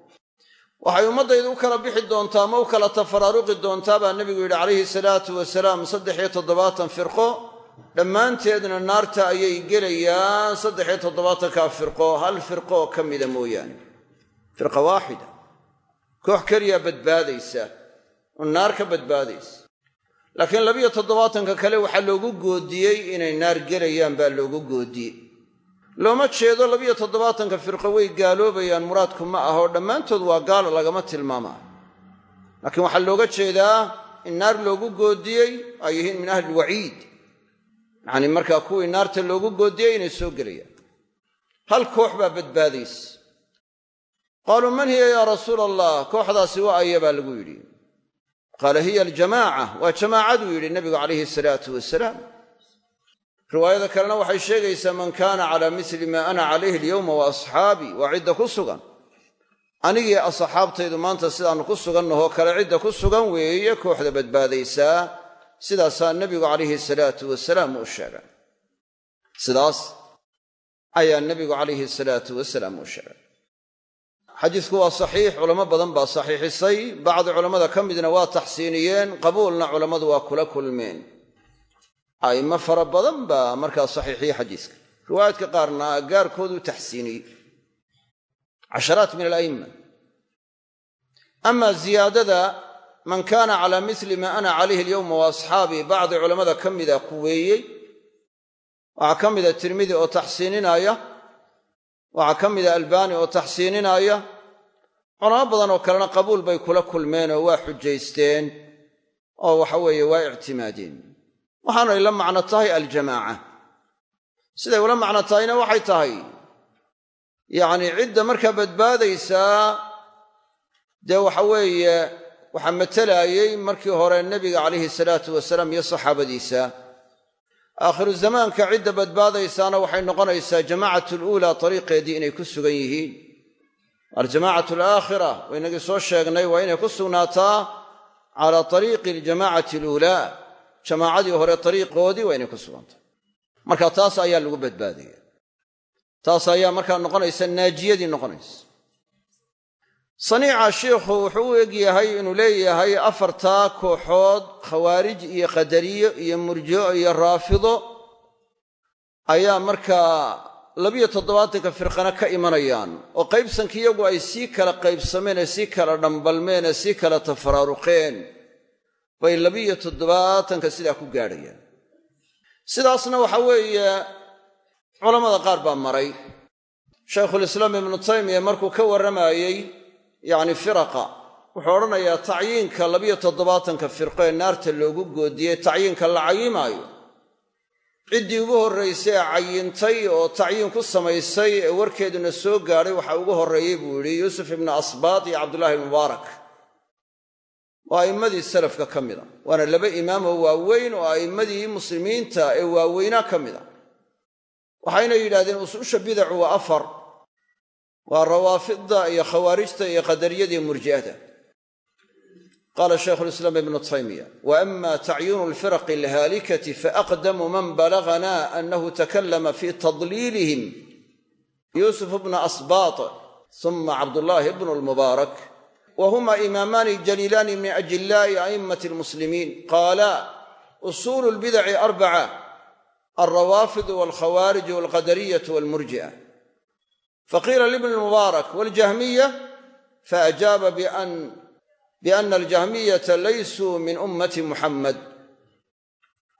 waxay ummaddaydu u kala bixi doontaa ma u kala tafaraaruqi doontaa baa nebigu yidhi calayhi salaatu wasalaam saddex iyo toddobaatan firqo dhammaanteedna naarta ayay gelayaan saddex iyo toddobaatankaa firqo hal firqo oo ka mida mooyaane. Firqa waaxida. Koox keliya badbaadaysa oo naar ka badbaadaysa. Laakiin labiyo toddobaatanka kale waxaa loogu goodiyey inay naar gelayaan baa loogu goodiyey looma jeedo labiyo toddobaatanka firqo way gaaloobayaan muraadku ma aha oo dhammaantood waa gaalo lagama tilmaamaa laakiin waxaa looga jeedaa in naar loogu goodiyey ay yihiin min ahli ilwaciid yacanii markaa kuwii naarta loogu goodiyey inay soo gelayaan. Hal koox baa badbaadaysa. Qaaluu man hiya yaa rasuula allah kooxdaasi waa aya baa lagu yidhi. Qaala hiya aljamaaca. Waa jamaacaduu yidhi nebigu calayhi salaatu wasalaam riwaayada kalena waxay sheegaysaa man kaana calaa misli maa ana calayhi alyowma wa asxaabii waa cidda ku sugan. Anigii asxaabtaydu maanta sidaannu ku sugannahoo kale cidda ku sugan weeye kooxda badbaadaysaa sidaasaa nebigu calayhi salaatu wasalaam uu sheegay. Sidaas ayaa nebigu calayhi salaatu wasalaam uu sheegay. Xadiisku waa saxiix culamo badan baa saxiixisay. Bacdi culammada ka midna waa taxsiiniyeen qabuulna culammadu waa kula kulmeen a'immo fara badan baa markaa saxiixiyey xadiiska riwaayaadka qaarna gaarkooduu taxsiiniyey. Casharaat min ala'imma. Ama ziyaadada man kaana calaa misli maa ana calayhi alyowma wa asxaabii bacdi culammada ka mida quweeyey waxaa ka mida tirmidi oo taxsiininaya waxaa ka mida albaani oo taxsiininaya. Culamo badan oo kalena qabuul bay kula kulmeen oo waa xujaysteen oo waxa weeye waa ictimaadeen waxaanay la macno tahay aljamaaca. Siday ula macno tahayna waxay tahay yacnii cidda markaa badbaadaysaa dee waxa weeye waxaa matelaayey markii hore nebiga calayhi salaatu wasalaam iyo saxaabadiisa. Aakhiru zamaanka cidda badbaadaysaana waxay noqonaysaa jamaacatu luulaa ariiqeedii inay ku sugan yihiin. Aljamaacatu alaakhira waynagii soo sheegnay waa inay ku sugnaataa calaa ariiqi aljamaacati aluulaa jamaacadii hore ariiqoodii waa inay ku sugantahay marka taas ayaa lagu badbaadaya taas ayaa markaa noqonaysa naajiyadii noqonaysa. Saniica shiikhu wuxuu u eg yahay inuu leeyahay afartaa kooxood khawaarij iyo qadariyo iyo murji'o iyo raafido ayaa markaa labiyo toddobaatanka firqana ka imanayaan oo qaybsanka iyagu ay sii kala qaybsameen ee sii kala dhambalmeen ee sii kala tafaraaruqeen bay labiyo toddobaatanka sidaa ku gaadhayaan sidaasna waxa weeye culammada qaar baa maray. Shaykhulislaam ibnu taymiya markuu ka warramayey yacni firaqa wuxuu odhanayaa tacyiinka labiyo toddobaatanka firqo ee naarta loogu goodiyey tacyiinka la cayimaayo ciddii ugu horraysay ee cayintay oo tacyiin ku samaysay ee warkeeduna soo gaadhay waxaa ugu horreeyey buu yidhi yuusuf ibnu asbaat iyo cabdullahi mubaarak waa a'immadii salafka ka mida waana laba imaam oo waaweyn oo a'immadii muslimiinta ee waaweynaa ka mida waxayna yidhahdeen usuusha bidacu waa afar waa rawaafidda iyo khawaarijta iyo qadariyadii murji'ada. Qaala shaykhulislaam ibnu taymiya wa ama tacyinu alfiraqi alhaalikati faaqdamu man balagana annahu takallama fi tadliilihim yuusuf bna asbaat uma cabdullaahi bnu lmubaarak wa huma imaamaani jaliilaani min ajillaa'i a'immati almuslimiin qaala usuulu lbidaci arbaca alrawaafidu walkhawaariju walqadariyatu walmurji'a faqiila libni lmubaarak waljahmiya faajaaba biana aljahmiyata laysuu min ummati muxammad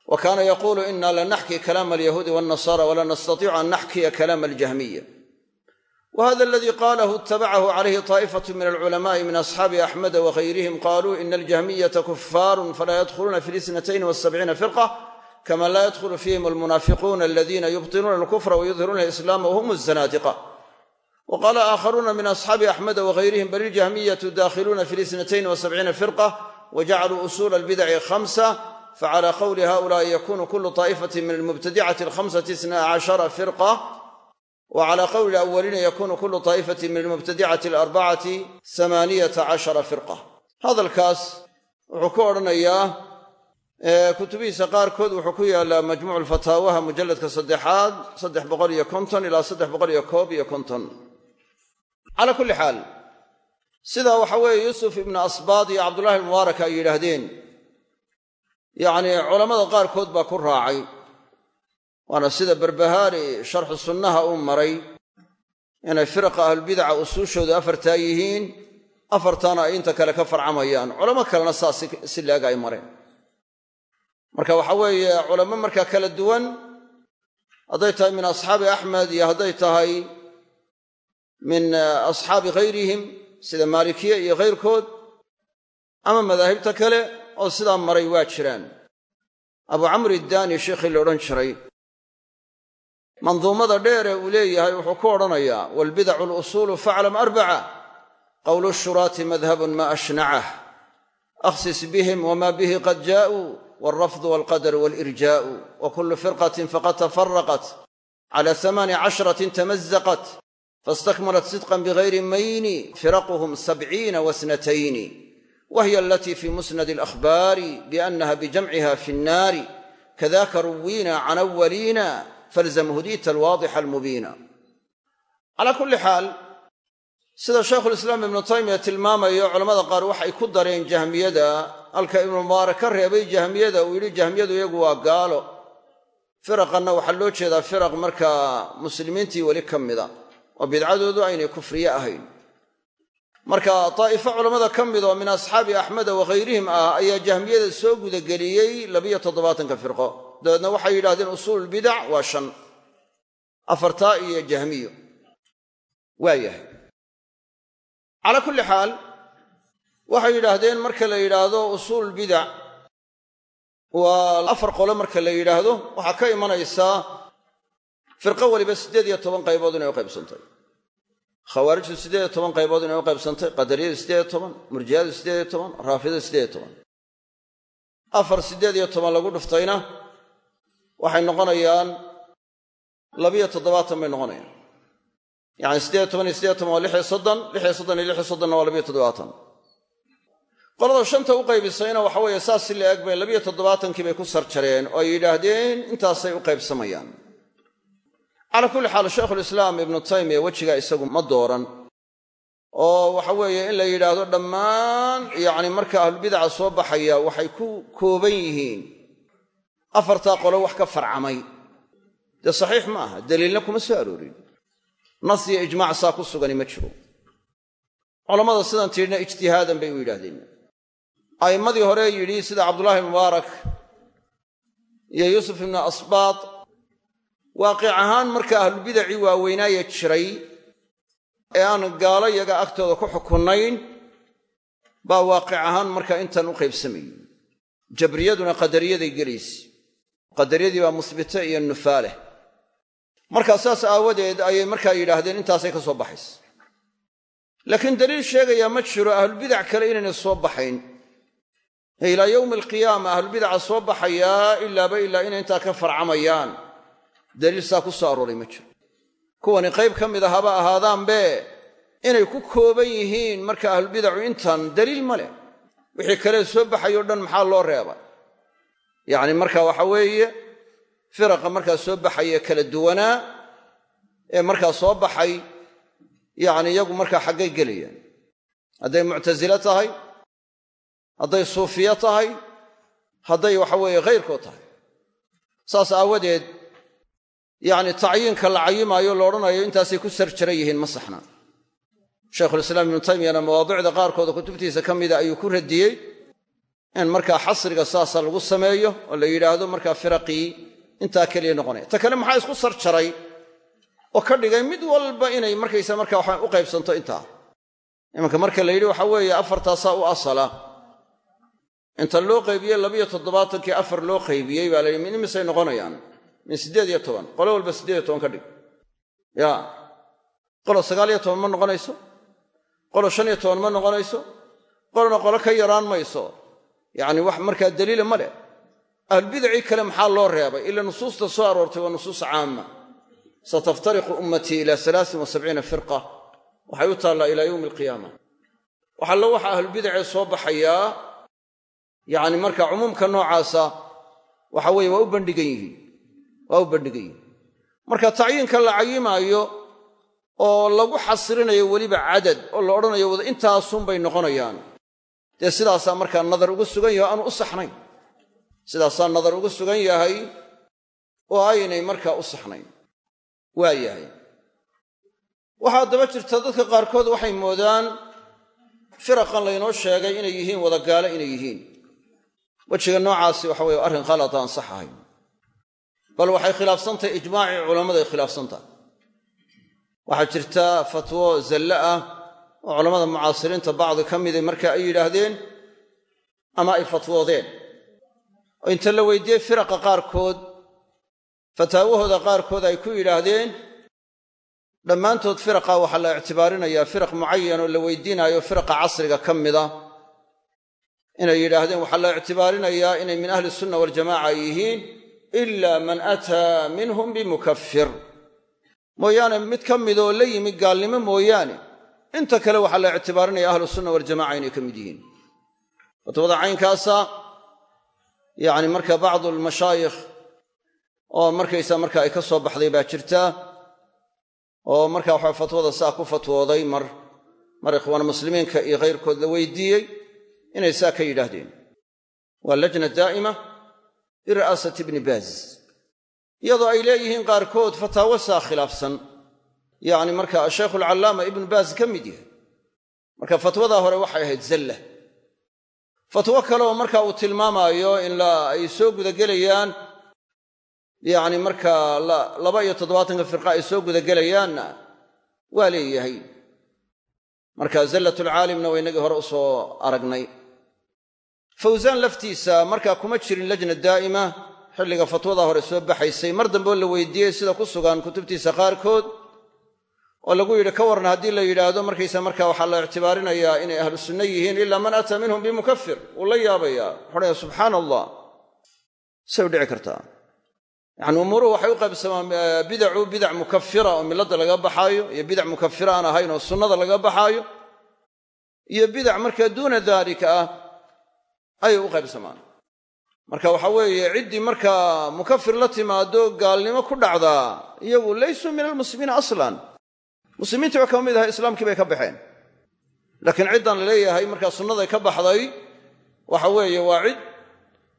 wa kaana yaquulu ina lanaxki kalaama alyahuudi walnasara wala nastatiicu an naxkiya kalaama aljahmiya wa hada aladii qalahu itabacahu calayhi taa'ifatu min alculama'i min asxaabi axmeda wagayrihim qaluu ina aljahmiyata kufaarun falaa yadkhuluuna fi lisnatayn wasabciina firqa kama laa yadkhulu fihim almunaafiquuna aladiina yubtinuuna alkufra wayudhiruuna alislaama wahum azanaadiqa wa qaala aakharuuna min asxaabi axmeda wagayrihim bal iljahmiyatu daakhiluuna fi lisnatayn wasabciina firqa wajacaluu usuula albidaci khamsa facala qowli haulaai yakunu kulu taa'ifati min almubtadicati alkhamsati isna cashara firqa wa cala qowli alawaliina yakunu kulu taa'ifati min almubtadicati alarbacati amaaniyata cashara firqa hadalkaas wuxuu ku odhanayaa kutubihiisa qaarkood wuxuu ku yaallaa majmuucu lfataawaha mujalladka saddexaad saddex boqol iyo konton ilaa saddex boqol iyo koob iyo konton. Calaa kulli xaal sidaa waxa weeye yuusuf ibnu asbaad iyo cabdullahi almubaarak ay yidhaahdeen. Yacnii culammada qaarkood baa ku raacay waana sida berbahaari sharxu sunnaha uu maray inay firaqa ahlulbidaca usuushoodu afartaa yihiin afartaana ay inta kale ka farcamayaan. Culamo kalena saas si laeg ay mareen. Marka waxa weeye culamo markaa kala duwan hadday tahay min asxaabi axmed iyo hadday tahay min asxaabi ghayrihim sida maalikiye iyo kayrkood ama madaahibta kale oo sidaa maray waa jiraan. Abu camri iddaani sheikhii la odhan jiray manduumada dheere uu leeyahay wuxuu ku odhanayaa waalbidacu alusuulu faclam arbaca qowlu shuraati madhabun ma ashnacah akhsis bihim wma bihi qad jaa'uu waalrafdu waalqadaru waalirjaa'u wa kullu firqatin faqad tafaraqat cala hamaani cashratin tamazaqat fastakmalat sidqan bigayri mayni firaquhum sabciina wasnatayni wahiy alatii fi musnadi alakhbaari biannaha bijamciha fi nnaari kadaka ruwiina can awaliina falzam hudita alwaadixa almubiina calaa kulli xaal sida shaykhulislaam ibnu taymiya tilmaamayo culamada qaar waxay ku dareen jahmiyada. Halka ibnu mubaarak ka reebay jahmiyada uu yidhi jahmiyadu iyagu waa gaalo. Firaqanna waxaa loo jeedaa firaq markaa muslimiintii weli ka mida oo bidcadoodu aynay kufriye ahayn. Marka daa'ifo culammada ka mid oo min asxaabi axmeda wakayrihim ah ayaa jahmiyada soo gudageliyey labiyo toddobaatanka dabeedna waxay yidhahdeen usuululbidac waa shan afartaa iyo jahmiyo waa yahay. Calaa kulli xaal waxay yidhaahdeen marka la yidhaahdo usuululbidac waa afar qole marka la yidhaahdo waxaa ka imanaysaa firqo weliba siddeed iyo toban qaybood inay u qaybsantay. Khawaarijtu siddeed iyo toban qaybood inay u qaybsantay qadariyadu siddeed iyo toban murjiyadu siddeed iyo toban raafidadu siddeed iyo toban. Afar siddeed iyo toban lagu dhuftayna waxay noqonayaan labiyo toddobaatan bay noqonayaan. Yacani siddeed toban iyo siddeed toban waa lix iyo soddon lix iyo soddon iyo lix iyo soddonna waa labiyo toddobaatan. Qolada shanta u qaybisayna waxa weeye saas si la eg bay labiyo toddobaatankii bay ku sarjareen oo ay yidhaahdeen intaasay u qaybsamayaan. Calaa kulli xaal shaykhulislaam ibnu taymiya wejigaa isagu ma dooran oo waxa weeye in la yidhaahdo dhammaan yacni marka ahlulbidaca soo baxaya waxay ku kooban yihiin afartaa qolo wax ka farcamay. Dee saxiix ma aha daliilna kuma soo aroorin. Nas iyo ijmaac saa ku sugani ma jiro. Culammada sidan tidhina ijtihaadan bay u yidhaahdeen. A'immadii hore yidhi sida cabdullaahi mubaarak iyo yuusuf ibnu asbaad waaqic ahaan marka ahlubidacii waaweynaaye jiray ee aan gaalo yaga agtooda ku xukunnayn baa waaqic ahaan marka intan u qaybsamayey jabriyaduna qadariyaday gelayse qadariyadii baa musbite iyo nufaaleh markaa saas aawadeed ayay markaa yidhaahdeen intaasay ka soo baxaysa. Laakiin daliil sheegayaa ma jiro ahlubidac kale inaynay soo baxayn. Ilaa yowmi alqiyaama ahlubidaca soo baxayaa ilaaba ilaa inay intaa ka farcamayaan. Daliil saa ku soo arooray ma jiro. Kuwani qayb ka mid a ahaadaanbe inay ku kooban yihiin marka ahlubidacu intan daliil ma leh. Wixii kale soo baxayo dhan maxaa loo reeba yacni marka waxa weeye firaqa markaa soo baxaya kala duwanaa ee markaa soo baxay yacni iyagu markaa xaggay gelayaan. Hadday muctasile tahay hadday suufiye tahay hadday waxa weeye khayrkood tahay. Saas aawadeed yacni tacyiinka la cayimaayo la odhanayo intaasay ku sar jaran yihiin ma saxna. Shaykhulislaam ibnu taymiyana mawaadicda qaarkooda kutubtiisa ka mida ayuu ku radiyey in markaa xasriga saasa lagu sameeyo oo la yidhaahdo markaa firaqii intaa keliya noqonaya ta kale maxaa isku sar jaray oo ka dhigay mid walba inay markaysa markaa waxa u qaybsanto intaa. Imanka marka la yidhi waxa weeye afartaasaa u asala. Inta loo qaybiyey labiyo toddobaatankii afar loo qaybiyey baa la yidhi min imisay noqonayaan? Min siddeed iyo toban. Qolo walba siddeed iyo toban ka dhig. Ya. Qolo sagaal iyo toban ma noqonayso? Qolo shan iyo toban ma noqonayso? Qolona qolo ka yaraan mayso yacni wax markaa daliila ma leh. Ahlubidacii kale maxaa loo reebay? Ila nusuusta soo aroortay waa nusuus caama sataftariqu ummatii ila firqa. Waxay u taallaa ilaa yowmi alqiyaama waxallo waxa ahlubidacee soo baxayaa yacni marka cumuumka noocaasa waxa weeye waa u bandhigan yihiin. Waa u bandhigan yihiin. Marka tacyiinka la cayimaayo oo lagu xasrinayo weliba cadad oo la odhanayo wada intaasunbay noqonayaan dee sidaasaa markaa nadar ugu sugan yahay o aanu u saxnayn. Sidaasaa nadar ugu sugan yahay oo aynay markaa u saxnayn. Waa yahay. Waxaa daba jirta dadka qaarkood waxay moodaan firaqan laynoo sheegay inay yihiin wada gaalo inay yihiin. Wejiga noocaasi waxa weye arrin khalata aan sax ahayn. Bal waxay khilaafsantahay ijmaacii culammaday khilaafsantahay. Waxaa jirta fatwo zalle ah oo culammada mucaasiriinta bacdi ka miday marka ay yidhaahdeen ama ay fatwoodeen. Oo inta la weydiiyey firaqa qaarkood fataawahooda qaarkood ay ku yidhaahdeen dhammaantood firaqa waxaa la ictibaarinayaa firaq mucayan oo la weydiinaayo firaqa casriga ka mida. Inay yidhaahdeen waxaa la ictibaarinayaa inay min ahli sunna waljamaca yihiin ila man ataa minhum bimukafir mooyaane mid ka midoo la yimi gaalnimo mooyaane inta kale waxaa la ictibaarinaya ahlu sunna waljamaca inay ka mid yihiin. Fatwada caynkaasa yacni marka bacdu almashaayikh oo markaysa marka ay ka soo baxday baa jirta oo marka waxa fatwada saa ku fatwooday mar mar ikhwaan muslimiinka iyo khayrkood la weydiiyey inay saa ka yidhaahdeen. Waa lajna daa'ima biri'aasati ibni baaz. Iyadoo ay leeyihiin qaarkood fataawo saa khilaafsan yacni marka ashaykhu alcallaama ibnu baaz ka mid yahay marka fatwadaa hore waxay ahayd zalla. Fatwo kale oo marka uu tilmaamaayo in ay soo gudagelayaan yacni markaa laba iyo toddobaatanka firqa ay soo gudagelayaanna waa leeyahay. Marka zallatulcaalimna waa inagii hore u soo aragnay. Fawsaan laftiisa markaa kuma jirin lajna daa'ima xilliga fatwadaa hore soo baxaysay mar dambeoo la weydiiyey sida ku sugan kutubtiisa qaarkood oo lagu yidhi ka warran haddii la yidhaahdo markaysa marka waxaa la ictibaarinayaa inay ahlu sunno yihiin ilaa man ataa minhum bimukafir wuu la yaabayaa. Wuxuudhaya subxaana allah say u dhici kartaa. Yacni umuuruhu waxay u qaybsamaan bidacu bidac mukafira oo milladda laga baxaayo iyo bidac mukafira aan ahayn oo sunnada laga baxaayo iyo bidac markaa duuna daalika ah ayay u qaybsamaan. Marka waxa weeye ciddii markaa mukafir la timaado gaalnimo ku dhacdaa iyagu laysuu min almuslimiina aslan muslimiintii ba kama mid ahay islaamkii bay ka baxeen. Laakiin ciddan la markaa sunnaday ka baxday waxa weeye waa cid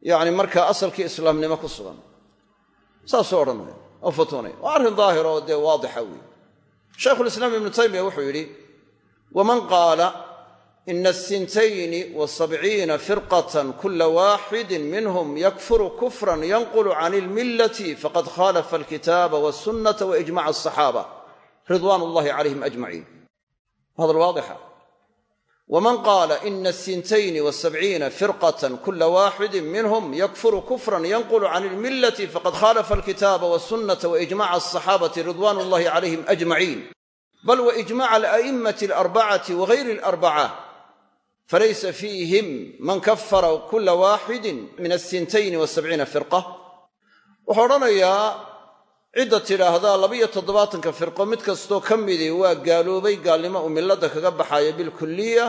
yacni markaa asalkii islaamnimo ku sugan. Saasuu odhanaya oo fatwoonaya waa arrin daahir oo dee waadixa weeye. Shaykhulislaam ibnu taymiya wuxuu yidhi waman qaala ina asintayni wa firqatan kula waaxidin minhum yakfuru kufran yanqulu can ilmillati faqad khaalafa alkitaaba walsunnata wa ijmaca asaxaaba ridwaan ullahi calayhim ajmaciin. Hadal waadixa. Waman qaala ina asintayni wasabciina firqatan kula waaxidin minhum yakfuru kufran yanqulu can ilmillati faqad khaalafa alkitaaba walsunnata wa ijmaca asaxaabati ridwaan ullahi calayhim ajmaciin. Bal wa ijmaca ala'immati alarbacati wagayri alarbaca falaysa fiihim man kafara kula waaxidin min asintayni wasabciina firqa. Wuxuu odhanayaa cidda tidhaahdaa labiyo toddobaatanka firqo mid kastoo ka midii waa gaaloobay gaalnimo uu milladda kaga baxaaya bilkuliya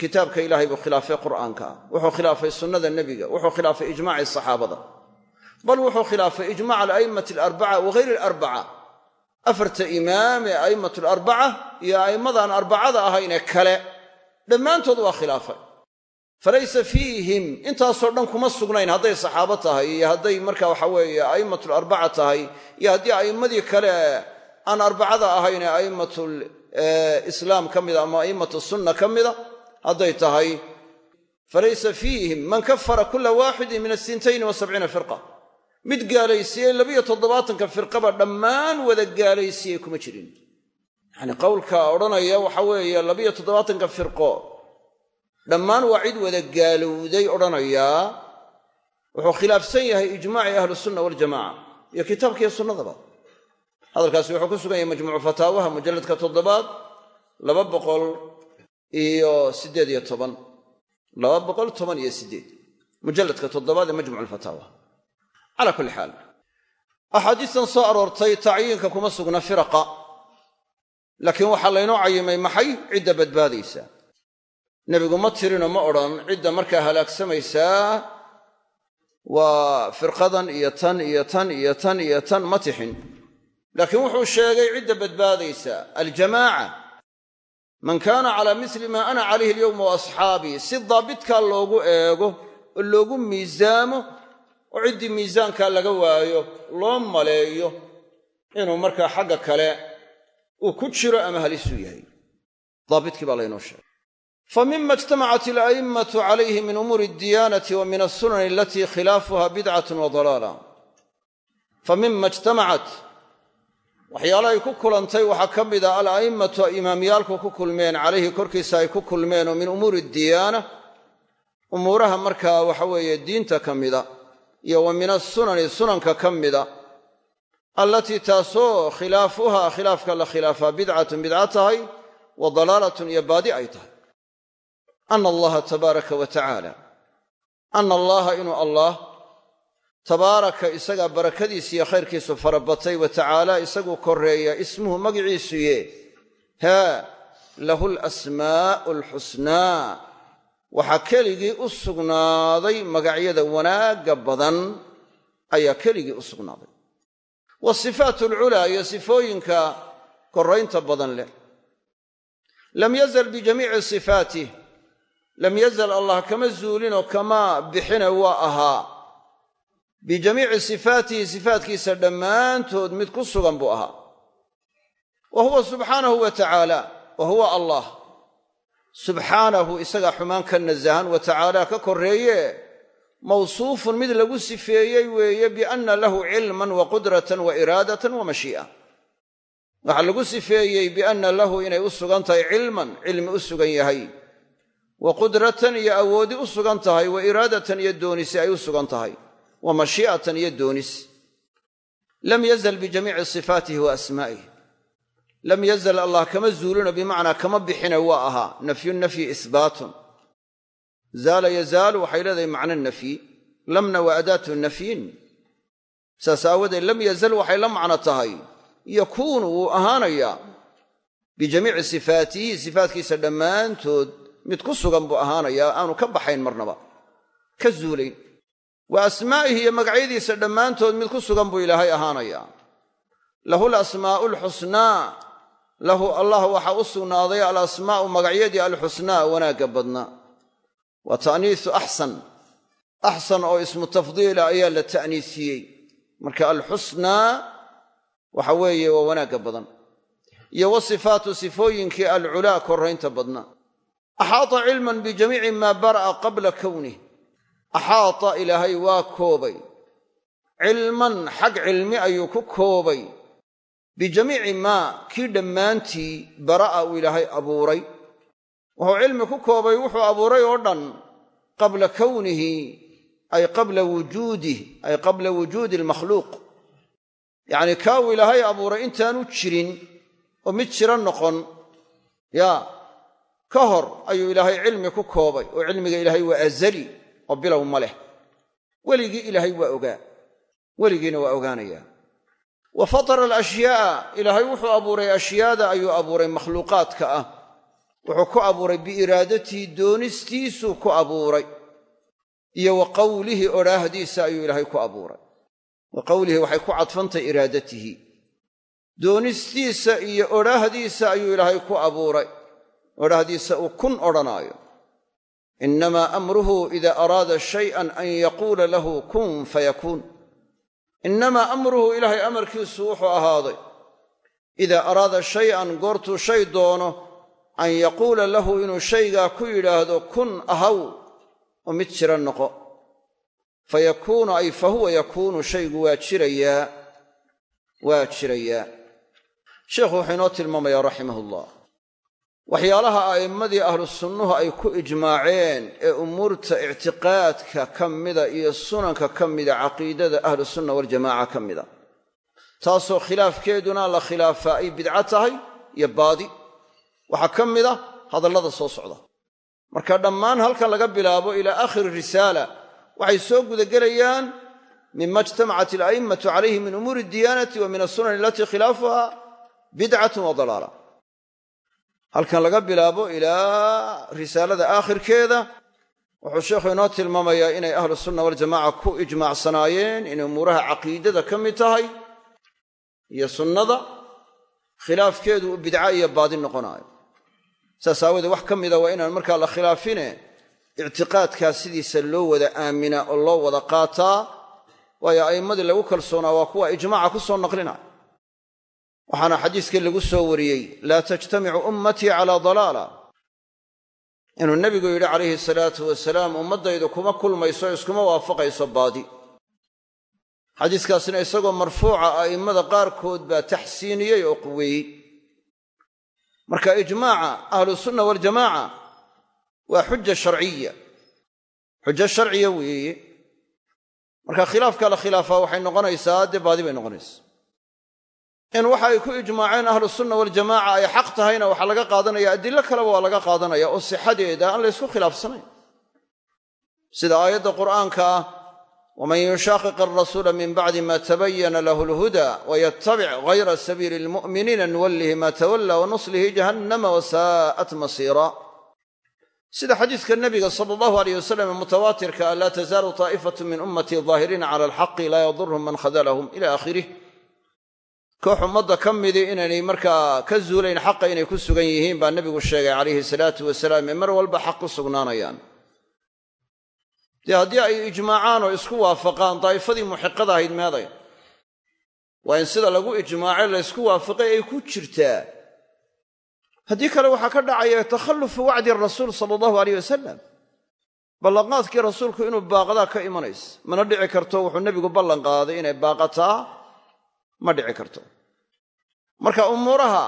kitaabka ilaahay buu khilaafay qur'aanka wuxuu khilaafay sunnada nebiga wuxuu khilaafay ijmaacii saxaabada bal wuxuu khilaafay ijmac ala'immati alarbaca wagayri alarbaca afarta imaam ee a'immatu alarbaca iyo a'immadaan arbacada ahaynee kale dhammaantood waa khilaafay falaysa fiihim intaasoo dhan kuma sugnayn hadday saxaabo tahay iyo hadday marka waxa weeye a'immatul arbaca tahay iyo haddii a'immadii kale aan arbacada ahayn ee a'immatul islaam ka mida ama a'immatu sunna ka mida hadday tahay falaysa fiihim man kafara kula waaxidin min asintayni wa firqa mid gaalaysiiyey labiyo toddobaatanka firqaba dhammaan wada gaalaysiiyey kuma jirin yacni qowlka odhanaya waxa weeye labiyo toddobaatanka firqo dhammaan waa cid wada gaalowday odhanayaa wuxuu khilaafsan yahay ijmaacii ahlusunna waljamaca iyo kitaabkiiyo sunnadaba. Hadalkaasi wuxuu ku sugan yahay majmuucu fataawaha mujalladka toddobaad laba boqol iyo siddeed iyo toban. Laba boqol toban iyo siddeed. Mujalladka toddobaad ee majmuc alfataawa calaa kulli xaal. Axaadiistan soo aroortay tacyiinka kuma sugna firaqa. Laakiin waxaa laynoo cayimay maxay? Cidda badbaadaysa nebigu ma tirinoo ma odhan cidda markaa halaagsamaysaa waa firqadan iyo tan iyo tan iyo tan iyo tan ma tixin. Laakiin wuxuu sheegay cidda badbaadaysa aljamaaca man kaana calaa misli maa ana calayhi alyowma wa asxaabii si daabitkaa loogu eego oo loogu miisaamo oo ciddii miisaankaa laga waayo loo maleeyo inuu markaa xagga kale uu ku jiro ama halisuu yahay. Daabitkii baa laynoo sheegay fa mima ijtamacat ala'immatu calayhi min umuuri addiyaanati wa min alsunani alatii khilaafuha bidcatun wa dalaala. Fa mima ijtamacat waxyaalahay ku kulantay waxaa ka mid a ala'immatu imaamyaalku ku kulmeen calayhi korkiisa ay ku kulmeen oo min umuuri addiyaana umuuraha markaa waxa weeye diinta ka mida iyo wa min asunani sunanka ka mida allatii taasoo khilaafuha khilaafka la khilaafaa bidcatun bidca tahay wa dalaalatun iyo baadi ay tahay ana allaha tabaaraka wa tacaala ana allaha inuu allah tabaaraka isagaa barakadiisa iyo khayrkiisu farabatay wa tacaala isaguu korreeya ismuhu magiciisuye haa lahu lasmaa'u alxusnaa waxaa keligii u sugnaaday magacyada wanaagga badan ayaa keligii u sugnaaday wasifaat alculaa iyo sifooyinka korraynta badan leh lam yazal bijamiici sifaatih lam yazal allah kama zuulinoo kama bixine waa ahaa bijamiici sifaatihi sifaatkiisa dhammaantood mid ku sugan buu ahaa wa huwa subxaanahu wa tacaala wa huwa allah subxaanahu isagaa xumaan ka nasahan wa tacaala ka korreeye mawsuufun mid lagu sifeeyey weeye bianna lahu cilman wa qudratan wa iraadatan wa mashii'a waxaa lagu sifeeyey bianna lahu inay u sugan tahay cilman cilmi u sugan yahay wa qudratan iyo awoodi u sugan tahay wa iraadatan iyo doonisi ay u sugan tahay wa mashii'atan iyo doonis. Lam yazal bijamiici sifaatihi wa asmaa'ih lam yazal allah kama zuulino bimacnaa kama bixine waa ahaa nafyu nafyi isbaatun. Zaala yazaalu waxay leedahay macno nafyi. Lamna waa adaatu nafyin. Saas aawadeed lam yazal waxay la macno tahay. Yakuunu wuu ahaanayaa. Bijamiici sifaatihi sifaatkiisa dhammaantood mid ku sugan buu ahaanayaa aanu ka baxayn marnaba. Ka zuulayn. Wa asmaa'ihi iyo magacyadiisa dhammaantood mid ku sugan buu ilaahay ahaanayaa lahu lasmaa'u alxusnaa lahu allah waxaa u sugnaaday alasmaa'u magacyadii alxusnaa wanaagga badnaa waa ta'niisu axsan axsan oo ismu tafdiila ayaa la ta'niisiyey. Marka alxusnaa waxa weeye waa wanaagga badan. Iyo wa sifaatu sifooyinkii alculaa korraynta badnaa axaata cilman bijamiici maa bara'a qabla kownih axaata ilaahay waa koobay cilman xag cilmi ayuu ku koobay bijamiici maa kii dhammaantii bara'a uu ilaahay abuuray wuxuu cilmi ku koobay wuxuu abuuray oo dhan qabla kownihi ay qabla wujuudih ay qabla wujuudi almakhluuq yacnii kaa uu ilaahay abuuray intaanu jirin oo mid jiro noqon yaa ka hor ayuu ilaahay cilmi ku koobay oo cilmiga ilaahay waa azali oo bilow ma leh. Weligii ilaahay waa ogaa. Weligiina waa ogaanayaa wa fatara alashyaaa ilaahay wuxuu abuuray ashyaada ayuu abuuray makhluuqaadka ah. Wuxuu ku abuuray biiraadatii doonistiisuu ku abuuray iyo wa qawlihi odhaahdiisa ayuu ilaahay ku abuuray. Wa qawlihi waxay ku cadfantay iraadatihi. Doonistiisa iyo odhaahdiisa ayuu ilaahay ku abuuray odhaahdiisa uu kun odhanaayo innamaa amruhu ida araada shay'an an yaquula lahu kun fayakuun innamaa amruhu ilaahay amarkiisu wuxuu ahaaday idaa araada shay'an goortuu shay doono an yaquula lahu inuu shaygaa ku yidhaahdo kun ahaw oo mid jira noqo fa yakuunu ay fa huwa yakuunu shaygu waa jirayaa waa jirayaa sheikhu wuxuu inoo tilmaamayaa raximahullah waxyaalaha a'immadii ahlu sunnuhu ay ku ijmaaceen ee umuurta ictiqaadka ka mida iyo sunanka ka mida caqiidada ahlusunna waljamaaca ka mida. Taasoo khilaafkeeduna la khilaafaa ay bidco tahay iyo baadi. Waxaa ka mid a hadallada soo socda. Marka dhammaan halkan laga bilaabo ilaa aakhiri risaala waxay soo gudagelayaan mima ijtamacat ala'immatu calayhi min umuuri diyaanati wa min asunani alatii khilaafuha bidcatun wa dalaala halkan laga bilaabo ilaa risaalada aakhirkeeda wuxuu sheekhu inoo tilmaamayaa inay ahlu sunna waljamaca ku ijmaacsanaayeen inay umuuraha caqiidada ka mid tahay iyo sunnada khilaafkeedu uu bidca iyo baadi noqonaayo. Saas aawoodee wax ka mida waa inaan markaa la khilaafine ictiqaadkaa sidiisa loo wada aaminaa oo loo wada qaataa waayo a'immadii lagu kalsoonaa waa kuwa ijmaaca ku soo naqlinaya waxaana xadiiskii lagu soo wariyey laa tajtamicu ummatii calaa dalaala. Inuu nebigu yidhi calayhi salaatu wasalaam ummaddaydu kuma kulmayso iskuma waafaqayso baadi. Xadiiskaasina isagoo marfuuca a'immada qaarkood baa taxsiiniyey oo quweeyey marka ijmaaca ahlusunna waljamaaca waa xuja sharciya xujo sharciya weeye marka khilaafka la khilaafaa waxay noqonaysaa dee baadi bay noqonaysaa in waxa ay ku ijmaaceen ahlusunna waljamaaca ay xaq tahayna waxaa laga qaadanaya adilo kaleba waa laga qaadanaya oo sixadeeda aan laysku khilaafsanayn. Sida aayadda qur'aanka ah waman yushaaqiq alrasuula min bacdi ma tabayana lahu lhuda wayatabic gayra sabiili lmu'miniina nuwallihi ma tawalla wanuslihi jahannama wasaa'at masiira. Sida xadiiska nebiga sala allahu aleyh wasalam mutawaatirka ah laa tazaalu taa'ifatu min ummatii daahiriina cala alxaqi laa yadurhum man khadalahum ila aakhirih koox ummadda ka midii inaynay markaa ka zuulayn xaqa inay ku sugan yihiin baa nebigu sheegay calayhi salaatu wasalaam ee mar walba xaq ku sugnaanayaan. Dee haddii ay ijmaacaan oo isku waafaqaan daa'ifadii muxiqada ahayd meeday waa in sida lagu ijmaacay laysku waafaqay ay ku jirtaa. Haddii kale waxaa ka dhacaya takhallufu wacdi rasuul sala allahu aleyh wasalam ballanqaadkii rasuulku inuu baaqadaa ka imanaysa. Mana dhici karto wuxuu nebigu ballan qaaday inay baaqataa ma dhici karto. Marka umuuraha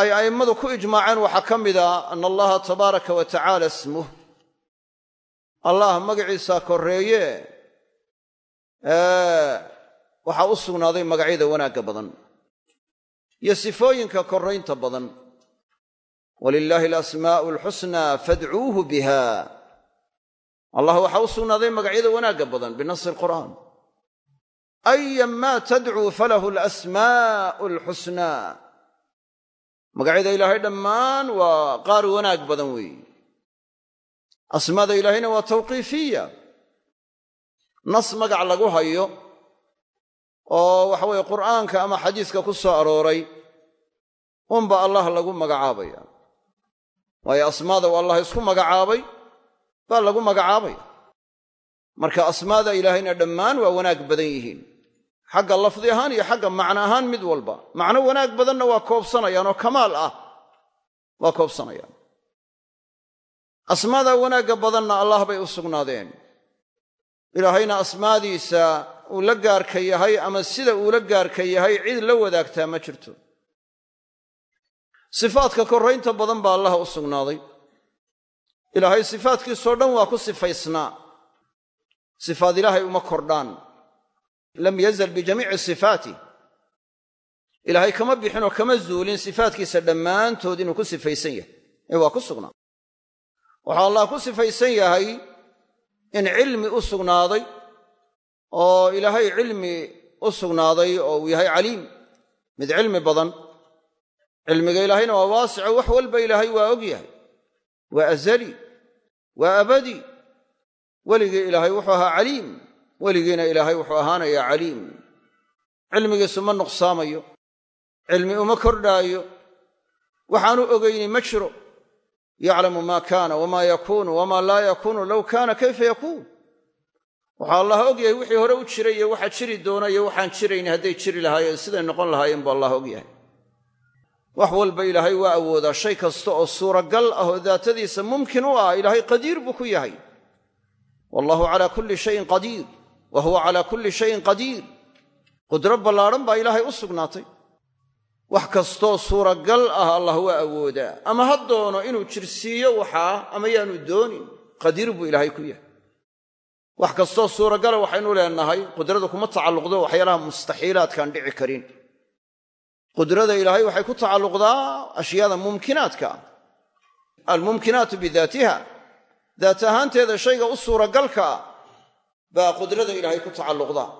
ay a'immadu ku ijmaaceen waxaa ka mida ana allaha tabaaraka wa tacaala ismuh. Allah magaciisa korreeye. Waxaa u sugnaaday magacyada wanaagga badan iyo sifooyinka korraynta badan. Walilaahi alasmaa'u alxusnaa fadcuuhu biha allah waxaa u sugnaaday magacyada wanaagga badan binasi alqur'aan ayan maa tadcuu falahu alasmaa'u alxusnaa magacyada ilaahay dhammaan waa qaar wanaag badan weeye asmaada ilaahayna waa tawqiifiya nas magac lagu hayo oo waxa weeye qur'aanka ama xadiiska ku soo arooray unba allah lagu magacaabaya waayo asmaada u allah isku magacaabay baa lagu magacaabaya marka asmaada ilaahayna dhammaan waa wanaag badan yihiin xagga lafdi ahaan iyo xagga macno ahaan mid walba. Macno wanaag badanna waa koobsanayaan oo kamaal ah. Waa koobsanayaan. Asmaada wanaagga badanna allah bay u sugnaadeen. Ilaahayna asmaadiisa uu la gaarka yahay ama sida uu la gaarka yahay cid la wadaagtaa ma jirto. Sifaadka korraynta badan baa allah u sugnaaday. Ilaahay sifaadkiisoo dhan waa ku sifaysnaa. Sifaad ilaahay uma kordhaan lam yazal bijamiici sifaatih ilaahay kama bixinoo kama zuulin sifaadkiisa dhammaantood inuu ku sifaysan yahay. Ee waa ku sugnaa. Waxaa allah ku sifaysan yahay in cilmi u sugnaaday oo ilaahay cilmi u sugnaaday oo uu yahay caliim. Mid cilmi badan. Cilmiga ilaahayna waa waasico wax walba ilaahay waa og yahay. Waa azali waa abadi. Weligii ilaahay wuxuu ahaa caliim weligiina ilaahay wuxuu ahaanayaa caliim. Cilmigiisu ma nuqsaamayo cilmi uma kordhaayo. Waxaanu ogayni ma jiro. Yaclamu maa kaana wamaa yakuunu wamaa laa yakuunu low kaana kayfa yakuun. Waxaa allah og yahay wixii hore u jiray iyo waxa jiri doona iyo waxaan jirayni hadday jiri lahaayeen siday noqon lahaayeen buu allah og yahay. Wax walba ilaahay waa awoodaa shay kasta oo suuragal ah oo daatadiisa mumkin u ah ilaahay qadiir buu ku yahay. Wallahu calaa kulli shayin qadiir wa huwa calaa kulli shayin qadiir qudro ballaadhan baa ilaahay u sugnaatay. Wax kastoo suuragal ah allah waa awoodaa ama ha doono inuu jirsiiyo waxaa ama yaanu doonin qadiir buu ilaahay ku yahay. Wax kastoo suuragala waxaynu leenahay qudrada kuma tacalluqdo waxyaalaha mustaxiilaadkaan dhici karin. Qudrada ilaahay waxay ku tacalluqdaa ashyaada mumkinaadka. Almumkinaatu bidaatiha daat ahaanteeda shayga u suuragalka baa qudrada ilaahay ku tacalluqdaa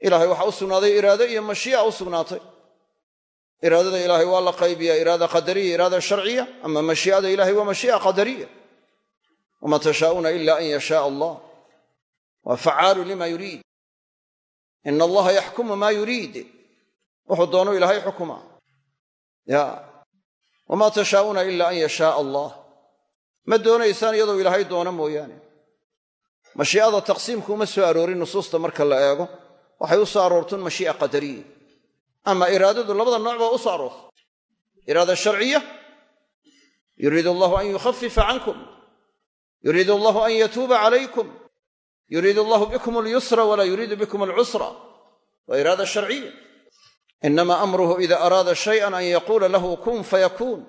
ilaahay waxaa u sugnaaday iraado iyo mashii'a u sugnaatay. Iraadada ilaahay waa la qaybiyaa iraada qadariya iraada sharciya ama mashii'ada ilahay waa mashii'a qadariya. Wamaa tashaa'uuna ila an yashaaa allah. Waa facaalu lima yuriid. Ina allaha yaxkumu maa yuriid. Wuxuu doonu ilaahay xukumaa ya. Wamaa tashaa'uuna ila an yashaaa allah. Ma doonaysaan iyadoo ilaahay doono mooyaane mashii'ada taqsiimku uma soo aroorin nusuusta marka la eego. Waxay u soo aroortun mashii'a qadariya ama iraadadu labada nooc baa u soo aroortay. Iraada sharciya yuriidu allahu an yukhafifa cankum yuriidu allahu an yatuuba calaykum yuriidu allahu bikum alyusra walaa yuriidu bikum alcusra waa iraada sharciya. Inama amruhu ida araada shayan an yaquula lahu kun fayakuun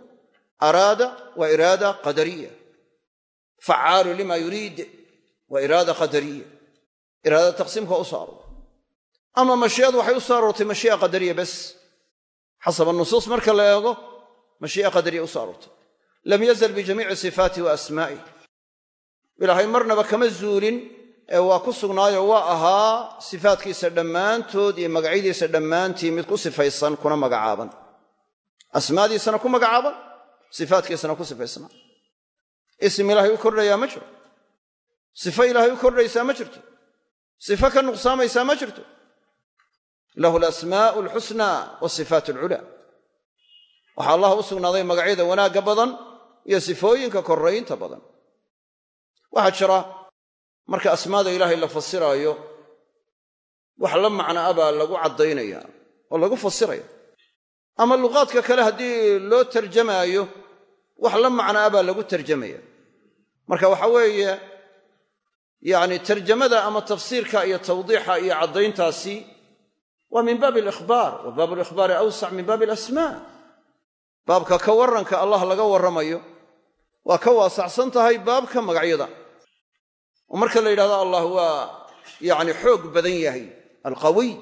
araada waa iraada qadariya. Facaalu lima yuriid waa iraada qadariya. Iraada taqsiimka u soo aroortay ama mashii'adu waxay u soo aroortay mashii'a qadariya bes. Xasaba nusuus marka la eego mashii'a qadariya u soo aroortay lam yazal bijamiici sifaatihi wa asmaa'ih ilaahay marnaba kama zuulin ee waa ku sugnaayo waa ahaa sifaatkiisa dhammaantood iyo magacyadiisa dhammaantii mid ku sifaysan kuna magacaaban. Asmaadiisana ku magacaaban sifaatkiisana ku sifaysnaa sifo ilaahay u kordhaysaa ma jirto. Sifo ka nuqsaamaysaa ma jirto. Lahu alasmaa'u alxusnaa wasifaat alculaa waxaa allah u sugnaaday magacyada wanaagga badan iyo sifooyinka korraynta badan. Waxaa jira marka asmaada ilaahay la fasiraayo wax la macno a baa lagu caddaynaya oo lagu fasiraya ama luqaadka kale haddii loo tarjamaayo wax la macno a baa lagu tarjamaya. Marka waxa weeye yacni tarjamada ama tafsiirka iyo tawdiixa iyo caddayntaasi waa min baabi alikhbaar wa baabu alikhbaari awsac min baabi alasmaa. Baabka ka warranka allah laga warramayo waa ka waasacsan tahay baabka magacyada. Oo marka la yidhahdo allah waa yacni xoog badan yahay. Alqawiy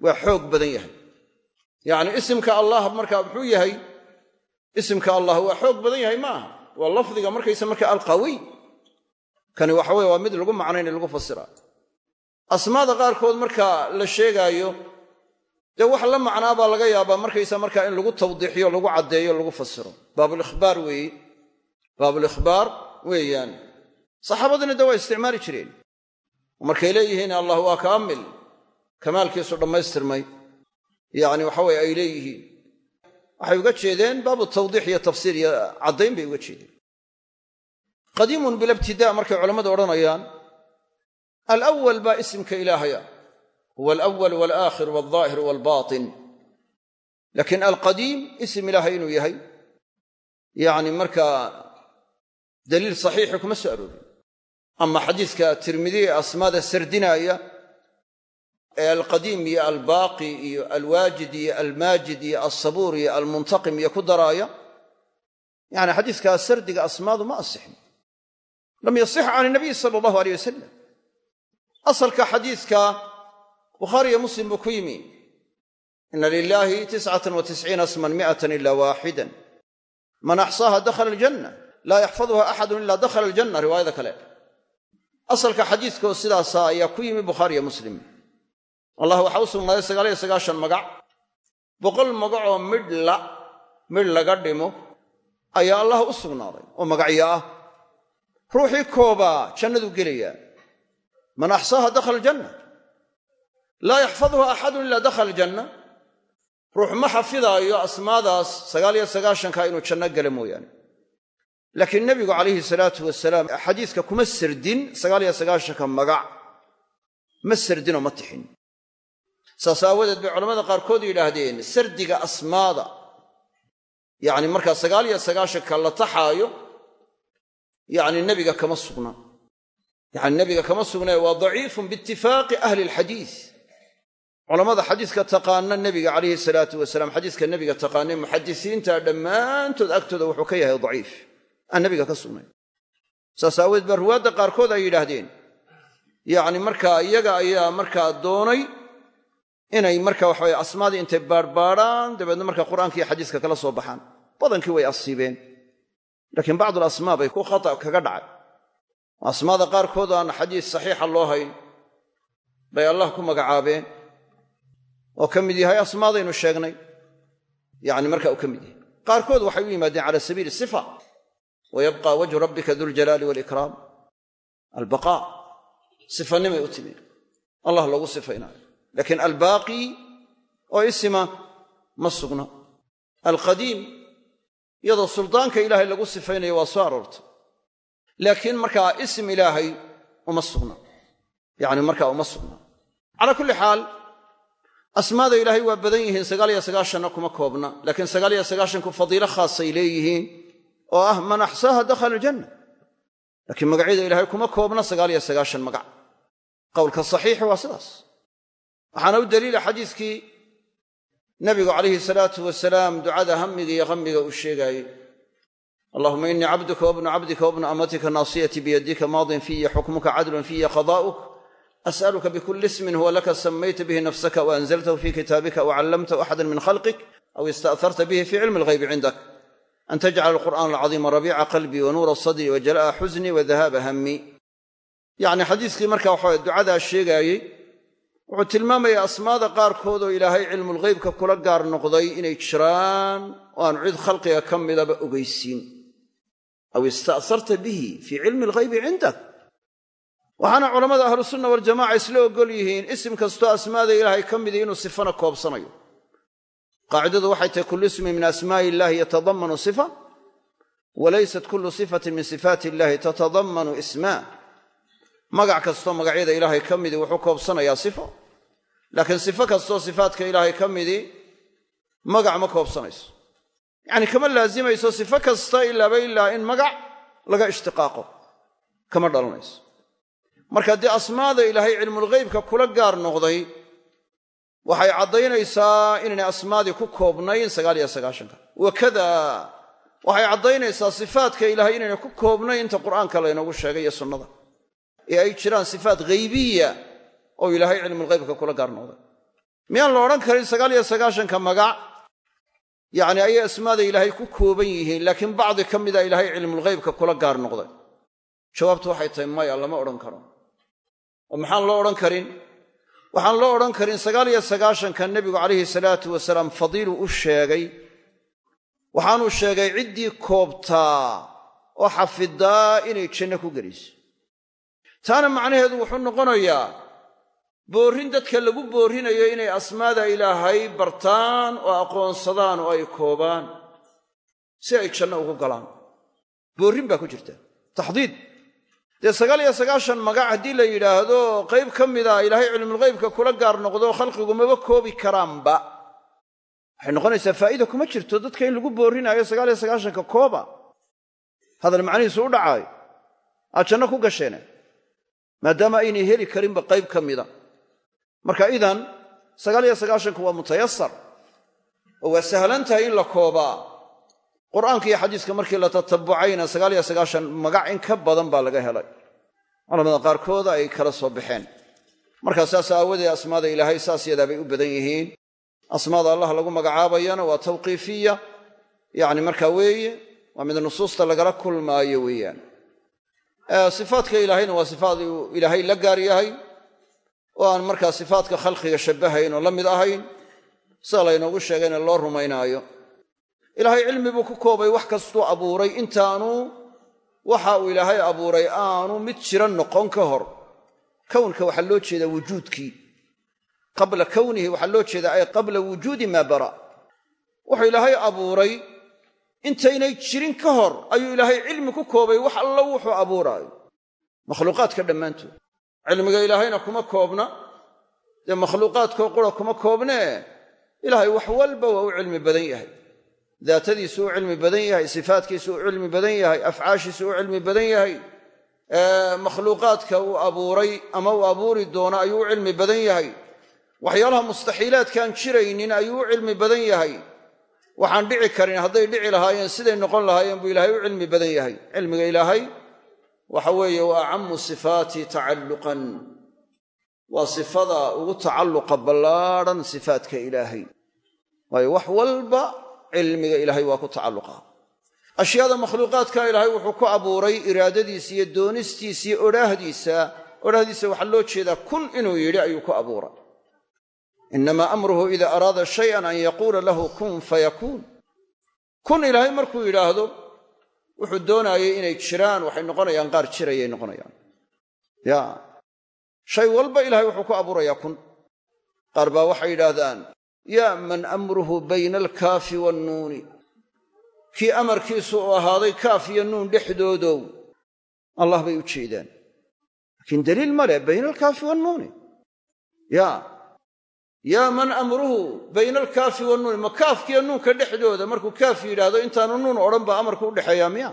waa xoog badan yahay. Yacni isimka allah marka muxuu yahay? Isimka allah waa xoog badan yahay ma waa lafdiga markaysa marka kani waxa weye waa mid lagu macnayna lagu fasira. Asmaada qaarkood marka la sheegaayo dee wax la macnaa baa laga yaabaa markaysa marka in lagu tawdiixiyo lagu caddeeyo lagu fasiro. Baabulikhbaar weeye baabulikhbaar weeyaan. Saxaabadina de waa isticmaali jireen. Markay leeyihiin allah waa kaamil kamaalkiisu dhammaystirmay. Yacni waxa weye ay leeyihiin. Waxay uga jeedeen baabu tawdiix iyo tafsiir iyo caddayn bay uga jeedeen qadiimun bilabtidaa markay culammadu odhanayaan alawal baa isimka ilaahaya. Huwa alawal walaakhir waldaahir walbaatin. Laakiin alqadiim isim ilaahay inuu yahay. Yacni markaa daliil saxiixi kuma soo aroorin ama xadiiska tirmidi ee asmaada sardinaaya ee alqadiim iyo albaaqi iyo alwaajid iyo almaajid iyo alsabuur iyo almuntaqim iyo ku daraaya yani xadiiskaa sardiga asmaadu ma asixin lam yasix can inabiy sala allahu aleyh wasalam asalka xadiiska bukhaariyo muslim buu ku yimi ina lilaahi tiscatan wa tisciina asman mi'atan ila waaxidan man axsaaha dakhala aljanna laa yaxfaduha axadun ila dakhala aljanna riwaayada kale asalka xadiiskoo sidaasa ayaa ku yimi bukhaariyo muslim allah waxaa u sugnaaday sagaaliyo sagaashan magac boqol magacoo midhla midh laga dhimo ayaa allah u sugnaaday oo magacyo ah ruuxii koobaa jannaduu gelayaa man axsaaha dakhala aljanna laa yaxfaduha axadun ilaa dakhala aljanna ruux ma xafidaayo asmaadaas sagaaliyo sagaashanka inuu janno gala mooyaane. Laakiin nebigu calayhi salaatu wasalaam xadiiska kuma sardin sagaaliyo sagaashanka magac. Ma sardinoo ma tixin. Saas aawadeed bay culamada qaarkood yidhaahdeen sardiga asmaada. Yacni markaa sagaaliyo sagaashanka la taxaayo yacni nebiga kama sugna. Yacni nebiga kama sugnee waa daciifun biitifaaqi ahli alxadiis. Culammada xadiiska taqaana nebiga calayhi salaatu wasalaam xadiiska nebiga taqaanay muxadisiinta dhammaantood agtooda wuxuu ka yahay daciif. Aan nebiga ka sugnayn saas aawadeed baa ruwaadda qaarkood ay yidhaahdeen. Yacni markaa iyaga ayaa markaa doonay inay marka waxaweye asmaadii intay baarbaadhaan dabeedna marka qur'aanka iyo xadiiska kala soo baxaan. Badankii way asiibeen laakiin bacdul asmaa bay ku khata kaga dhacay. Asmaada qaarkood aan xadiis saxiixa loo hayn bay allah ku magacaabeen. Oo ka mid yahay asmaadaynu sheegnay. Yacni marka uu ka mid yahay. Qaarkood waxay u yimaadeen cala sabiili sifa. Wa yabqa wajhu rabbika duljalaali waalikraam albaqaa sifanimay u timi allah loogu sifaynaayo laakiin albaaqi oo isima ma sugna alqadiim iyadoo suldaanka ilaahay lagu sifaynayo waa soo aroortay laakiin markaa isim ilaahay uma sugna. Yacni markaa uma sugna. Calaa kulli xaal asmaada ilaahay waa badan yihiin sagaal iyo sagaashanna kuma koobna. Laakiin sagaal iyo sagaashanku fadiilo khaasay leeyihiin oo ah man axsaaha dakhala aljanna. Laakiin magacyada ilaahay kuma koobna sagaal iyo sagaashan magac. Qowlka saxiixi waa sidaas. Waxaana u daliila xadiiskii nabigu calayhi salaatu wasalaam ducada hamiga iyo hamiga uu sheegaayey allahuma inii cabduka wabnu cabdika wabnu amatika naasiyati biyadika maadin fiya xukmuka cadlun fiya qadaa'uk as'aluka bikuli ismin huwa laka samayta bihi nafsaka waanzaltahu fi kitaabika aw callamtahu axadan min khalqik aw ista'harta bihi fi cilmi alghaybi cindak an tajcala alqur'aan alcadiima rabiica qalbii wa nuura sadrii wa jalaa'a xusnii wa dahaaba hammi. Yacni xadiiskii marka waxaa ducadaa sheegaayey wuxuu tilmaamayaa asmaada qaarkood oo ilaahay cilmulghaybka kula gaar noqday inay jiraan oo aanu cid khalqiga ka midaba ogeysiin aw ista'harta bihi fii cilmi alghaybi cindak. Waxaana culammada ahlusunna waljamaca isla ogol yihiin isim kastoo asmaada ilaahay ka midii inuu sifana koobsanayo. Qaacidadu waxay tahay kullu ismin min asmaa'i illahi yatadammanu sifa walaysat kullu sifatin min sifaati illahi tatadammanu ismaa. Magac kastoo magacyada ilaahay ka midii wuxuu koobsanayaa sifo laakiin sifo kastoo sifaadka ilaahay ka midii magac ma koobsanayso. Yacni kama laazimayso sifo kasta ilaaba ilaa in magac laga ishtiqaaqo kama dhalanayso. Marka dee asmaada ilaahay cilmulghaybka kula gaar noqday waxay caddaynaysaa inaynay asmaadii ku koobnayn sagaal iyo sagaashanka. Wakada waxay caddaynaysaa sifaadka ilaahay inaynay ku koobnayn inta qur'aanka laynoogu sheegay iyo sunnada. Ee ay jiraan sifaat ghaybiya oo ilaahay cilmulghaybka kula gaar noqday miyaan la odhan karin sagaal iyo sagaashanka magac? Yacni ayay asmaada ilaahay ku kooban yihiin laakiin bacdi ka mida ilaahay cilmulghaybka kula gaar noqday jawaabtu waxay tahay maya lama odhan karo. Oo maxaan loo odhan karin? Waxaan loo odhan karin sagaal iyo sagaashanka nebigu calayhi salaatu wasalaam fadiilu u sheegay. Waxaanuu sheegay ciddii koobtaa oo xafidaa inay janno ku gelayso taana macnaheedu wuxuu noqonayaa boorrin dadka lagu boorrinayo inay asmaada ilaahay bartaan oo aqoonsadaan oo ay koobaan si ay janno ugu galaan. Boorrin baa ku jirta. Taxdiid. Dee sagaal iyo sagaashan magac haddii la yidhaahdo qayb ka mida ilaahay cilmulghaybka kula gaar noqdo khalqigu maba koobi karaanba. Waxay noqonaysaa faa'iida kuma jirto dadka in lagu boorrinaayo sagaal iyo sagaashanka kooba. Hadal macnihiisu u dhacaayo. Aad janno ku gasheene maadaama aynay heli karinba qayb ka mida marka idan sagaal iyo sagaashanku waa mutayasar oo waa sahlan tahay in la koobaa qur'aanka iyo xadiiska markii la tatabucayna sagaal iyo sagaashan magac in ka badan baa laga helay. Culamada qaarkooda ay kala soo baxeen. Markaa saas aawadeed asmaada ilaahay saas yadaa bay u badan yihiin. Asmaada allah lagu magacaabayana waa tawqiifiya. Yacni markaa weeye waa mid nusuusta lagala kulmaayo weeyaan. Sifaadka ilaahayna waa sifaad ilaahay la gaar yahay oo aan markaa sifaadka khalqiga shabbahayn oo la mid ahayn sida laynoogu sheegayna loo rumaynaayo. Ilaahay cilmi buu ku koobay wax kastuu abuuray. Intaanu waxa uu ilaahay abuuray aanu mid jira noqon ka hor. Kownka waxaa loo jeedaa wujuudkii. Qabla kownihi waxaa loo jeedaa ay qabla wujuudi maa bara. Wuxuu ilaahay abuuray intaynay jirin ka hor ayuu ilaahay cilmi ku koobay wax allo wuxuu abuuraayo. Makhluuqaadka dhammaantood cilmiga ilaahayna kuma koobna dee makhluuqaadkoo qura kuma koobnee ilaahay wax walba waa u cilmi badan yahay. Daatadiisu u cilmi badan yahay sifaatkiisu u cilmi badan yahay afcaashiisu u cilmi badan yahay makhluuqaadka uu abuuray ama uu abuuri doono ayuu u cilmi badan yahay. Waxyaalaha mustaxiilaadkaan jiraynin ayuu u cilmi badan yahay. Waxaan dhici karin hadday dhici lahaayeen siday noqon lahaayeen buu ilaahay u cilmi badan yahay. Cilmiga ilaahay waxa weeye wa acamu sifaati tacalluqan. Waa sifada ugu tacalluqa ballaadhan sifaadka ilaahay. Waayo wax walba cilmiga ilaahay waa ku tacalluqa. Ashyaada makhluuqaadka ilaahay wuxuu ku abuuray iraadadiisa iyo doonistiisa iyo odhaahdiisa. Odhaahdiisa waxaa loo jeedaa kun inuu yidhi ayuu ku abuuray inamaa amruhu ida araada shayan an yaquula lahu kun fayakuun kun ilaahay markuu yidhaahdo wuxuu doonaayay inay jiraan waxay noqonayaan qaar jirayay noqonayaan. Ya. Shay walba ilahay wuxuu ku abuurayaa kun. Qaar baa waxay yidhaahdaan yaa man amruhu bayna alkaafi wannuuni. Kii amarkiisu uu ahaaday kaaf iyo nuun dhexdoodow. Allah bay u jeedaan. Laakiin daliil ma leh bayna alkaafi wannuuni. Yaa yaa man amruhu bayna alkaafi wannuuni ma kaafkiiyo nuunka dhexdooda? Markuu kaaf yidhaahdo intaanu nuun odhan baa amarku u dhexeeyaa miya?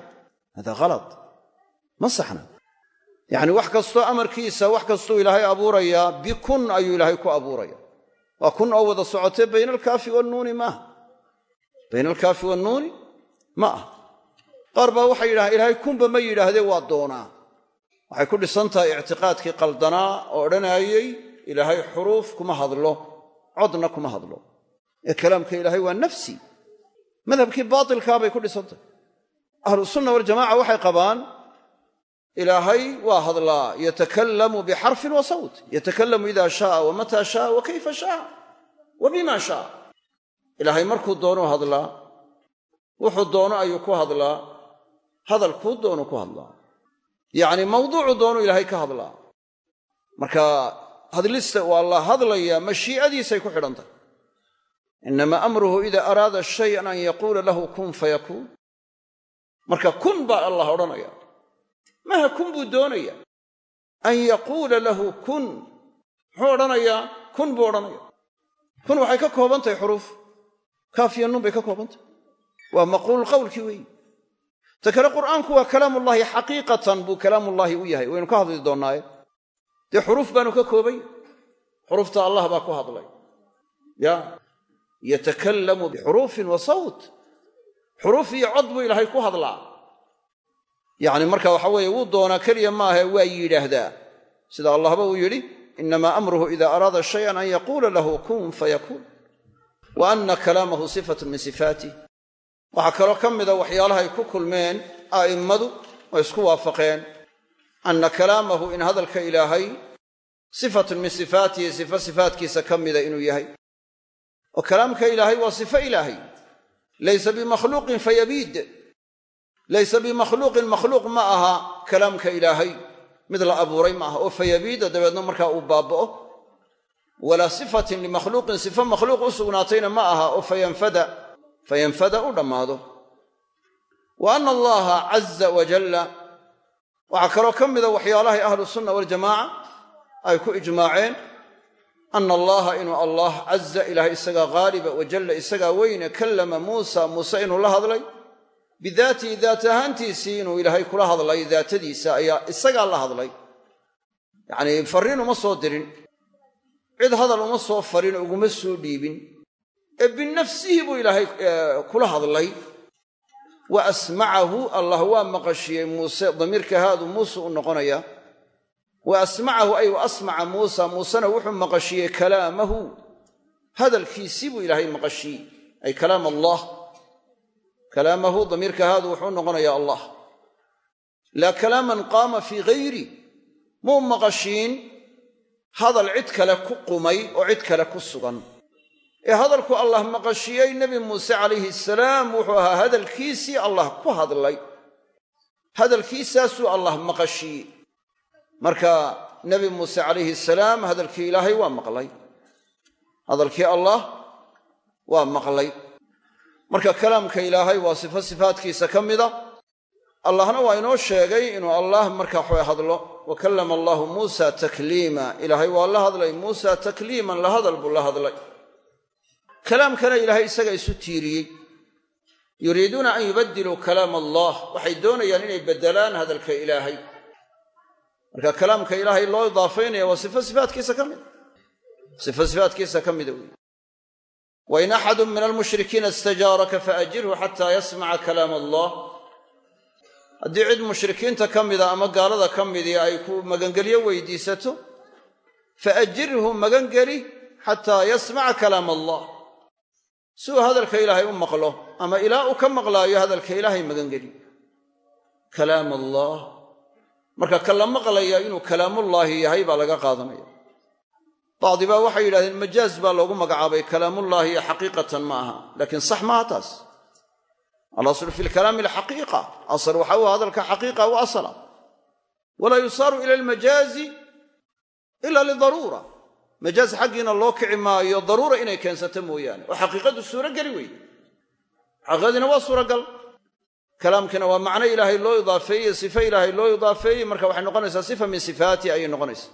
Hada khalad ma saxna. Yacni wax kastoo amarkiisa wax kastuu ilaahay abuurayaa bikun ayuu ilaahay ku abuuraya. Waa kun oo wada socotee bayna alkaafi wannuuni maaha bayna alkaafi wannuuni ma ah qaar baa waxay yidhahaan ilaahay kunba ma yidhaahdee waa doonaa. Waxay ku dhisan tahay ictiqaadkii qaldanaa oo odhanaayey ilaahay xuruuf kuma hadlo codna kuma hadlo. Ee kalaamka ilaahay waa nafsi. Madhabkii baatilkaa bay ku dhisan tahay ahlusunna waljamaca waxay qabaan ilaahay waa hadlaa yatakallamu bixarfin wa sawt. Yatakallamu ida shaaa wa mataa shaaa wa kayfa shaaa wa bima shaaa ilaahay markuu doonuu hadlaa wuxuu doono ayuu ku hadlaa hadalkuu doonu ku hadlaa. Yacni mawduucu doonuu ilaahay ka hadlaa. Marka hadlista waa la hadlayaa mashii'adiisay ku xidhan tahay inamaa amruhu ida araada shayan an yaquula lahu kun fayakuun marka kun baa allah odhanaya maha kun buu doonaya an yaquula lahu kun. Muxuu odhanayaa? Kun buu odhanaya kun waxay ka kooban tahay xuruuf kaafiya nun bay ka kooban tahay waa maquul qowlkii weeyi ta kale qur'aanku waa kalaamullaahi xaqiiqatan buu kalaamullaahi u yahay. Waynu ka hadli doonnaaye dee xuruuf baanu ka koobay? Xuruufta allah baa ku hadlay. Ya yatakallamu bixuruufin wa sawt. Xuruuf iyo cod buu ilaahay ku hadlaa. Yacni marka waxa weeye wuu doonaa keliya maahe waa yidhaahdaa. Sida allahba uu yidhi inamaa amruhu ida araada shayan an yaquula lahu kun fayakuun wa anna kalaamahu sifatun min sifaatih waxaa kaloo ka mida waxyaalahay ku kulmeen a'immadu oo isku waafaqeen anna kalaamahu in hadalka ilaahay sifatun min sifaatihi sifo sifaatkiisa ka mida inuu yahay oo kalaamka ilaahay waa sifo ilaahay laysa bimakhluuqin fayabiid laysa bimakhluuqin makhluuq ma aha kalaamka ilaahay mid la abuuray ma aha oo fayabiida dabeedna markaa uu baaba'o walaa sifatin limakhluuqin sifo makhluuq u sugnaatayna ma aha oo fayanfada fayanfada u dhammaado wa anna allaha caza wajalla waxaa kaloo ka mida waxyaalahay ahlu sunna waljamaaca ay ku ijmaaceen ana allaha inuu allah caza ilaahay isagaa haaliba wajalla isagaa weyne kallama muusa muuse inuu la hadlay. Bidaatihi daat ahaantiisii inuu ilaahay kula hadlay daatadiisa ayaa isagaa la hadlay. Yacnii farriin uma soo dirin. Cid hadal uma soo farin uguma soo dhiibin. Ee binafsihi buu ilaahay kula hadlay wa asmacahu allah waa maqashiyey muuse. Damiirka haadu muuse u noqonaya. Wa asmacahu ay wa asmaca muusa muusena wuxuu maqashiyey kalaamahu. Hadalkiisii buu ilaahay maqashiyey. Ay kalaam allah. Kalaamahu damiirka haadu wuxuu noqonayaa allah. Laa kalaaman qaama fii hayri muu maqashiin? Hadal cid kale ku qumay oo cid kale ku sugan ee hadalku allah maqashiyey nebi muuse calayhi salaam wuxuu ahaa hadalkiisii allah ku hadlay. Hadalkiisaasuu allah maqashiyey. Marka nebi muuse calayhi salaam hadalkii ilaahay waa maqlay. Hadalkii allah waa maqlay. Marka kalaamka ilaahay waa sifo sifaatkiisa ka mida allahna waa inoo sheegay inuu allah markaa waxay hadlo. Wa kallama allaahu muusa takliima. Ilaahay waa la hadlay muusa takliiman la hadal buu la hadlay kalaamkana ilaahay isaga isu tiiriyey. Yuriiduuna an yubadiluu kalaam allah. Waxay doonayaan inay beddelaan hadalka ilaahay. Marka kalaamka ilaahay loo idaafaynaya waa sifo sifaatkiisa ka mida sifo sifaatkiisa ka mida wey wain axadu min almushrikiina istajaaraka faajirhu xataa yasmaca kalaam allah. Haddii cid mushrikiinta ka mida ama gaalada ka midii ay ku magangelyo weydiisato faajirhu magangeli xataa yasmaca kalaam allah si uu hadalka ilaahay u maqlo ama ilaa uu ka maqlaayo hadalka ilaahay magangeli kalaam allah marka ka la maqlaya inuu kalaamullaahi yahay baa laga qaadanaya. Bacdi baa waxay yidhahdeen majaaz baa loogu magacaabay kalaamullaahi iyo xaqiiqatan ma aha laakiin sax maaha taas. Alaslu fi lkalaami alxaqiiqa. Asal waxa u hadalka xaqiiqa u asala. Walaa yusaaru ila almajaazi ila lidaruura majaaz xaggiina loo kici maayo daruura inay keensato mooyaane. Oo xaqiiqadu suurogeli wey xaqiiqadiina waa suuragal. Kalaamkiina waa macno ilaahay loo idaafeeyey sife ilaahay loo idaafeeyey marka waxay noqonaysaa sifa min sifaati ayay noqonaysaa.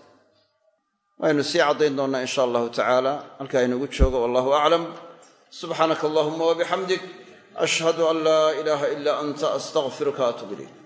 Waynu sii caddayn doonnaa insha allahu tacaala. Halkaa inugu joogo wallahu aclam. Subxaanaka allahuma wabixamdik ashhadu an laa ilaaha ilaa anta astaqfiruka atub ilayk